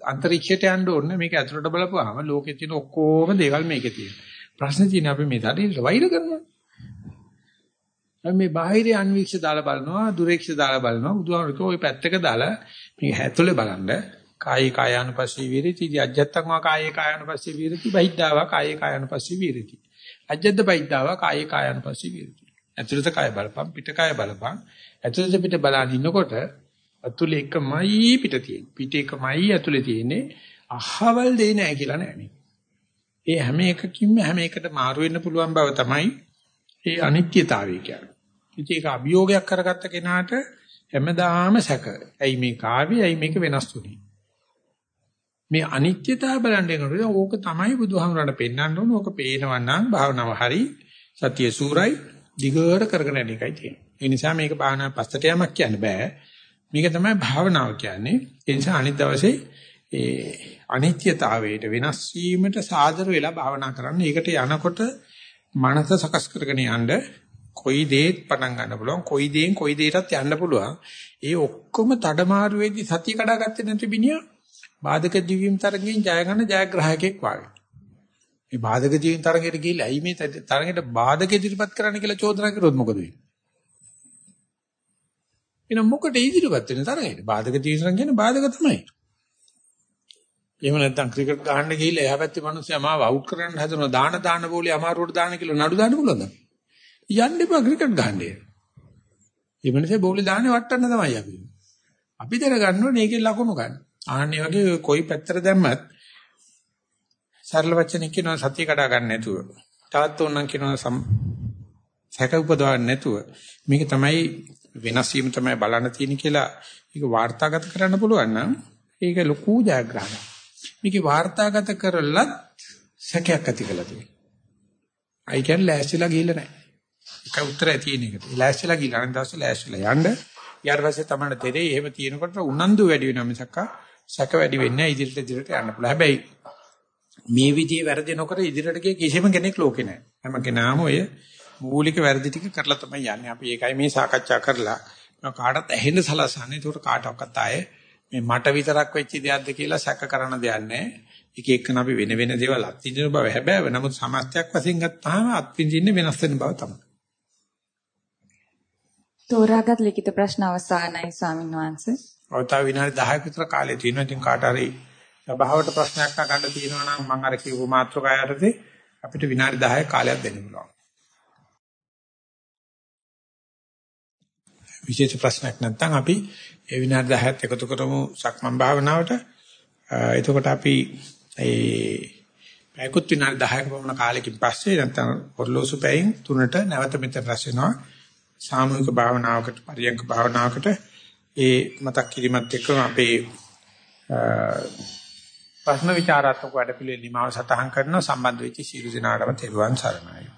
අන්තරික්ෂයට යන්න ඕනේ මේක ඇතුළට බලපුවාම ලෝකෙ තියෙන ඔක්කොම දේවල් මේකේ තියෙනවා. ප්‍රශ්නේ තියෙන්නේ අපි මේ ශරීරයට වෛර කරනවා. අපි මේ බාහිර අන්වීක්ෂ දාලා බලනවා, දුරේක්ෂ දාලා බලනවා. බුදුහාමුදුරුවෝ ওই පැත්තක දාලා මේ ඇතුළේ බලන්න කායි කායානුපස්සී විරති, අජත්තං වා කායේ කායානුපස්සී විරති, බහිද්ධාවා කායේ කායානුපස්සී විරති. අජද්ද බහිද්ධාවා කායේ කායානුපස්සී විරති. ඇතුළත කාය බලපං, පිට කාය බලපං. ඇතුළත පිට බලන ඉන්නකොට අතුලේ එකමයි පිට තියෙන්නේ. පිට එකමයි ඇතුලේ තියෙන්නේ. අහවල් දෙය නෑ කියලා නෑනේ. ඒ හැම එකකින්ම හැම එකට මාරු වෙන්න පුළුවන් බව තමයි ඒ අනිත්‍යතාවය කියන්නේ. ඉතින් ඒක අභියෝගයක් කරගත්ත කෙනාට හැමදාම සැක. ඇයි මේ කාවේ ඇයි මේක වෙනස් වුනේ? මේ අනිත්‍යතාව බලන්න යනකොට ඕක තමයි බුදුහාමරණ පෙන්වන්න ඕන. ඕක පේනවා නම් භාවනාව හරි සතිය සූරයි දිගට කරගෙන යන එකයි තියෙන්නේ. ඒ නිසා මේක භාවනා පස්සට යamak කියන්න බෑ. මේක තමයි භාවනාව කියන්නේ. ඒ නිසා අනිත් දවසේ ඒ අනිත්‍යතාවයට වෙනස් වීමට සාදර වෙලා භාවනා කරන්න. ඒකට යනකොට මනස සකස් කරගෙන යන්න කොයි දේත් පටන් ගන්න පුළුවන්. කොයි දේෙන් කොයි දේටත් යන්න පුළුවන්. ඒ ඔක්කොම තඩමාරු වෙද්දි සතිය කඩාගත්තේ නැති බිනියා බාධක දිවීම් තරගෙන් ජය ගන්න ජයග්‍රාහකෙක් වාගේ. මේ බාධක දිවීම් තරගයට ගිහිල්ලා ඇයි මේ තරගයට බාධක ඉදිරිපත් කරන්න කියලා චෝදනා කරොත් මොකද වෙන්නේ? එන මොකට ඉදිරිපත් වෙන තරගයට? බාධක දිවීම් කියන්නේ බාධක තමයි. එහෙම නැත්නම් ක්‍රිකට් ගහන්න ගිහිල්ලා එහා පැත්තේ මිනිස්සු මාව අවුට් කරන්න හදනවා දාන දාන බෝලේ අමාරුවට දාන කියලා නඩු දාන්න පුළුවන්ද? යන්න එපා ක්‍රිකට් ගහන්නේ. මේ මිනිස්සේ බෝලේ දාන්නේ වටන්න තමයි අපි. අපි දැනගන්න ඕනේ මේකේ ලකුණු ගන්න. ආන්නේ වගේ කොයි පැත්තට දැම්මත් සරල වචනෙන් කියනවා සතිය කඩා ගන්න නැතුව. තවත් ඕනනම් කියනවා සැක උපදවන්න නැතුව. මේක තමයි වෙනස් වීම තමයි බලන්න තියෙන කියලා ඒක වාර්තාගත කරන්න පුළුවන් නම් ඒක ලොකු ජයග්‍රහණයක්. මේකේ වාර්තාගත කරලත් සැකයක් ඇති කළා තියෙනවා. අයි කියන්නේ ලෑස්තිලා ගිහිල්ලා නැහැ. එක උත්තරය තියෙන එකට. ලෑස්තිලා ගිහලා අනිත් දවසේ ලෑස්තිලා යන්න. ඊට පස්සේ තමයි තේරෙයි එහෙම තියෙනකොට උනන්දු වැඩි වෙනවා මිසක් සැක වැඩි වෙන්නේ නැහැ ඉදිරියට ඉදිරියට යන්න පුළුවන්. හැබැයි මේ විදිහේ වැරදි නොකර ඉදිරියට ගිය කිසිම කෙනෙක් ලෝකේ නැහැ. හැම කෙනාම ඔය මූලික වැරදි ටික කරලා තමයි යන්නේ. අපි ඒකයි මේ සාකච්ඡා කරලා කාටත් ඇහෙන්න සලසන්නේ. ඒකට කාටවත් ආයේ මේ මට විතරක් වෙච්ච දෙයක්ද කියලා සැක කරන දෙයක් නැහැ. එක එකන අපි වෙන වෙන දේවල් අත්විඳින බව හැබැයි නමුත් සමස්තයක් වශයෙන් ගත්තාම අත්විඳින්නේ වෙනස් වෙන බව තමයි. තෝරාගත් ලිඛිත ප්‍රශ්න අවසానයි ස්වාමීන් වහන්සේ. අවතාව විනාඩි 10ක විතර කාලය තියෙනවා. ඉතින් කාට හරි සභාවට ප්‍රශ්නයක් අහන්න තියෙනවා නම් මම අර කියපු මාතෘකාවටදී අපිට විනාඩි 10ක කාලයක් දෙන්න පුළුවන්. විශේෂ ප්‍රශ්නයක් නැත්නම් අපි ඒ විනාඩි 10ත් එකතු කරමු සක්මන් භාවනාවට. එතකොට අපි ඒ පැයකුත් විනාඩි 10ක පමණ කාලෙකින් පස්සේ නැත්නම් ඔර්ලෝසු පැයෙන් තුනට නැවත මෙතන රැස් වෙනවා. සාමූහික භාවනාවකට පරියන්ක භාවනාවකට ඒ මතක් කිරීමත් එක්කම අපේ ප්‍රශ්න විචාරාත්මක වැඩපිළිවෙල නිමාව සටහන් කරන සම්බන්ධ වෙච්ච සියලු දෙනාටම තෙරුවන් සරණයි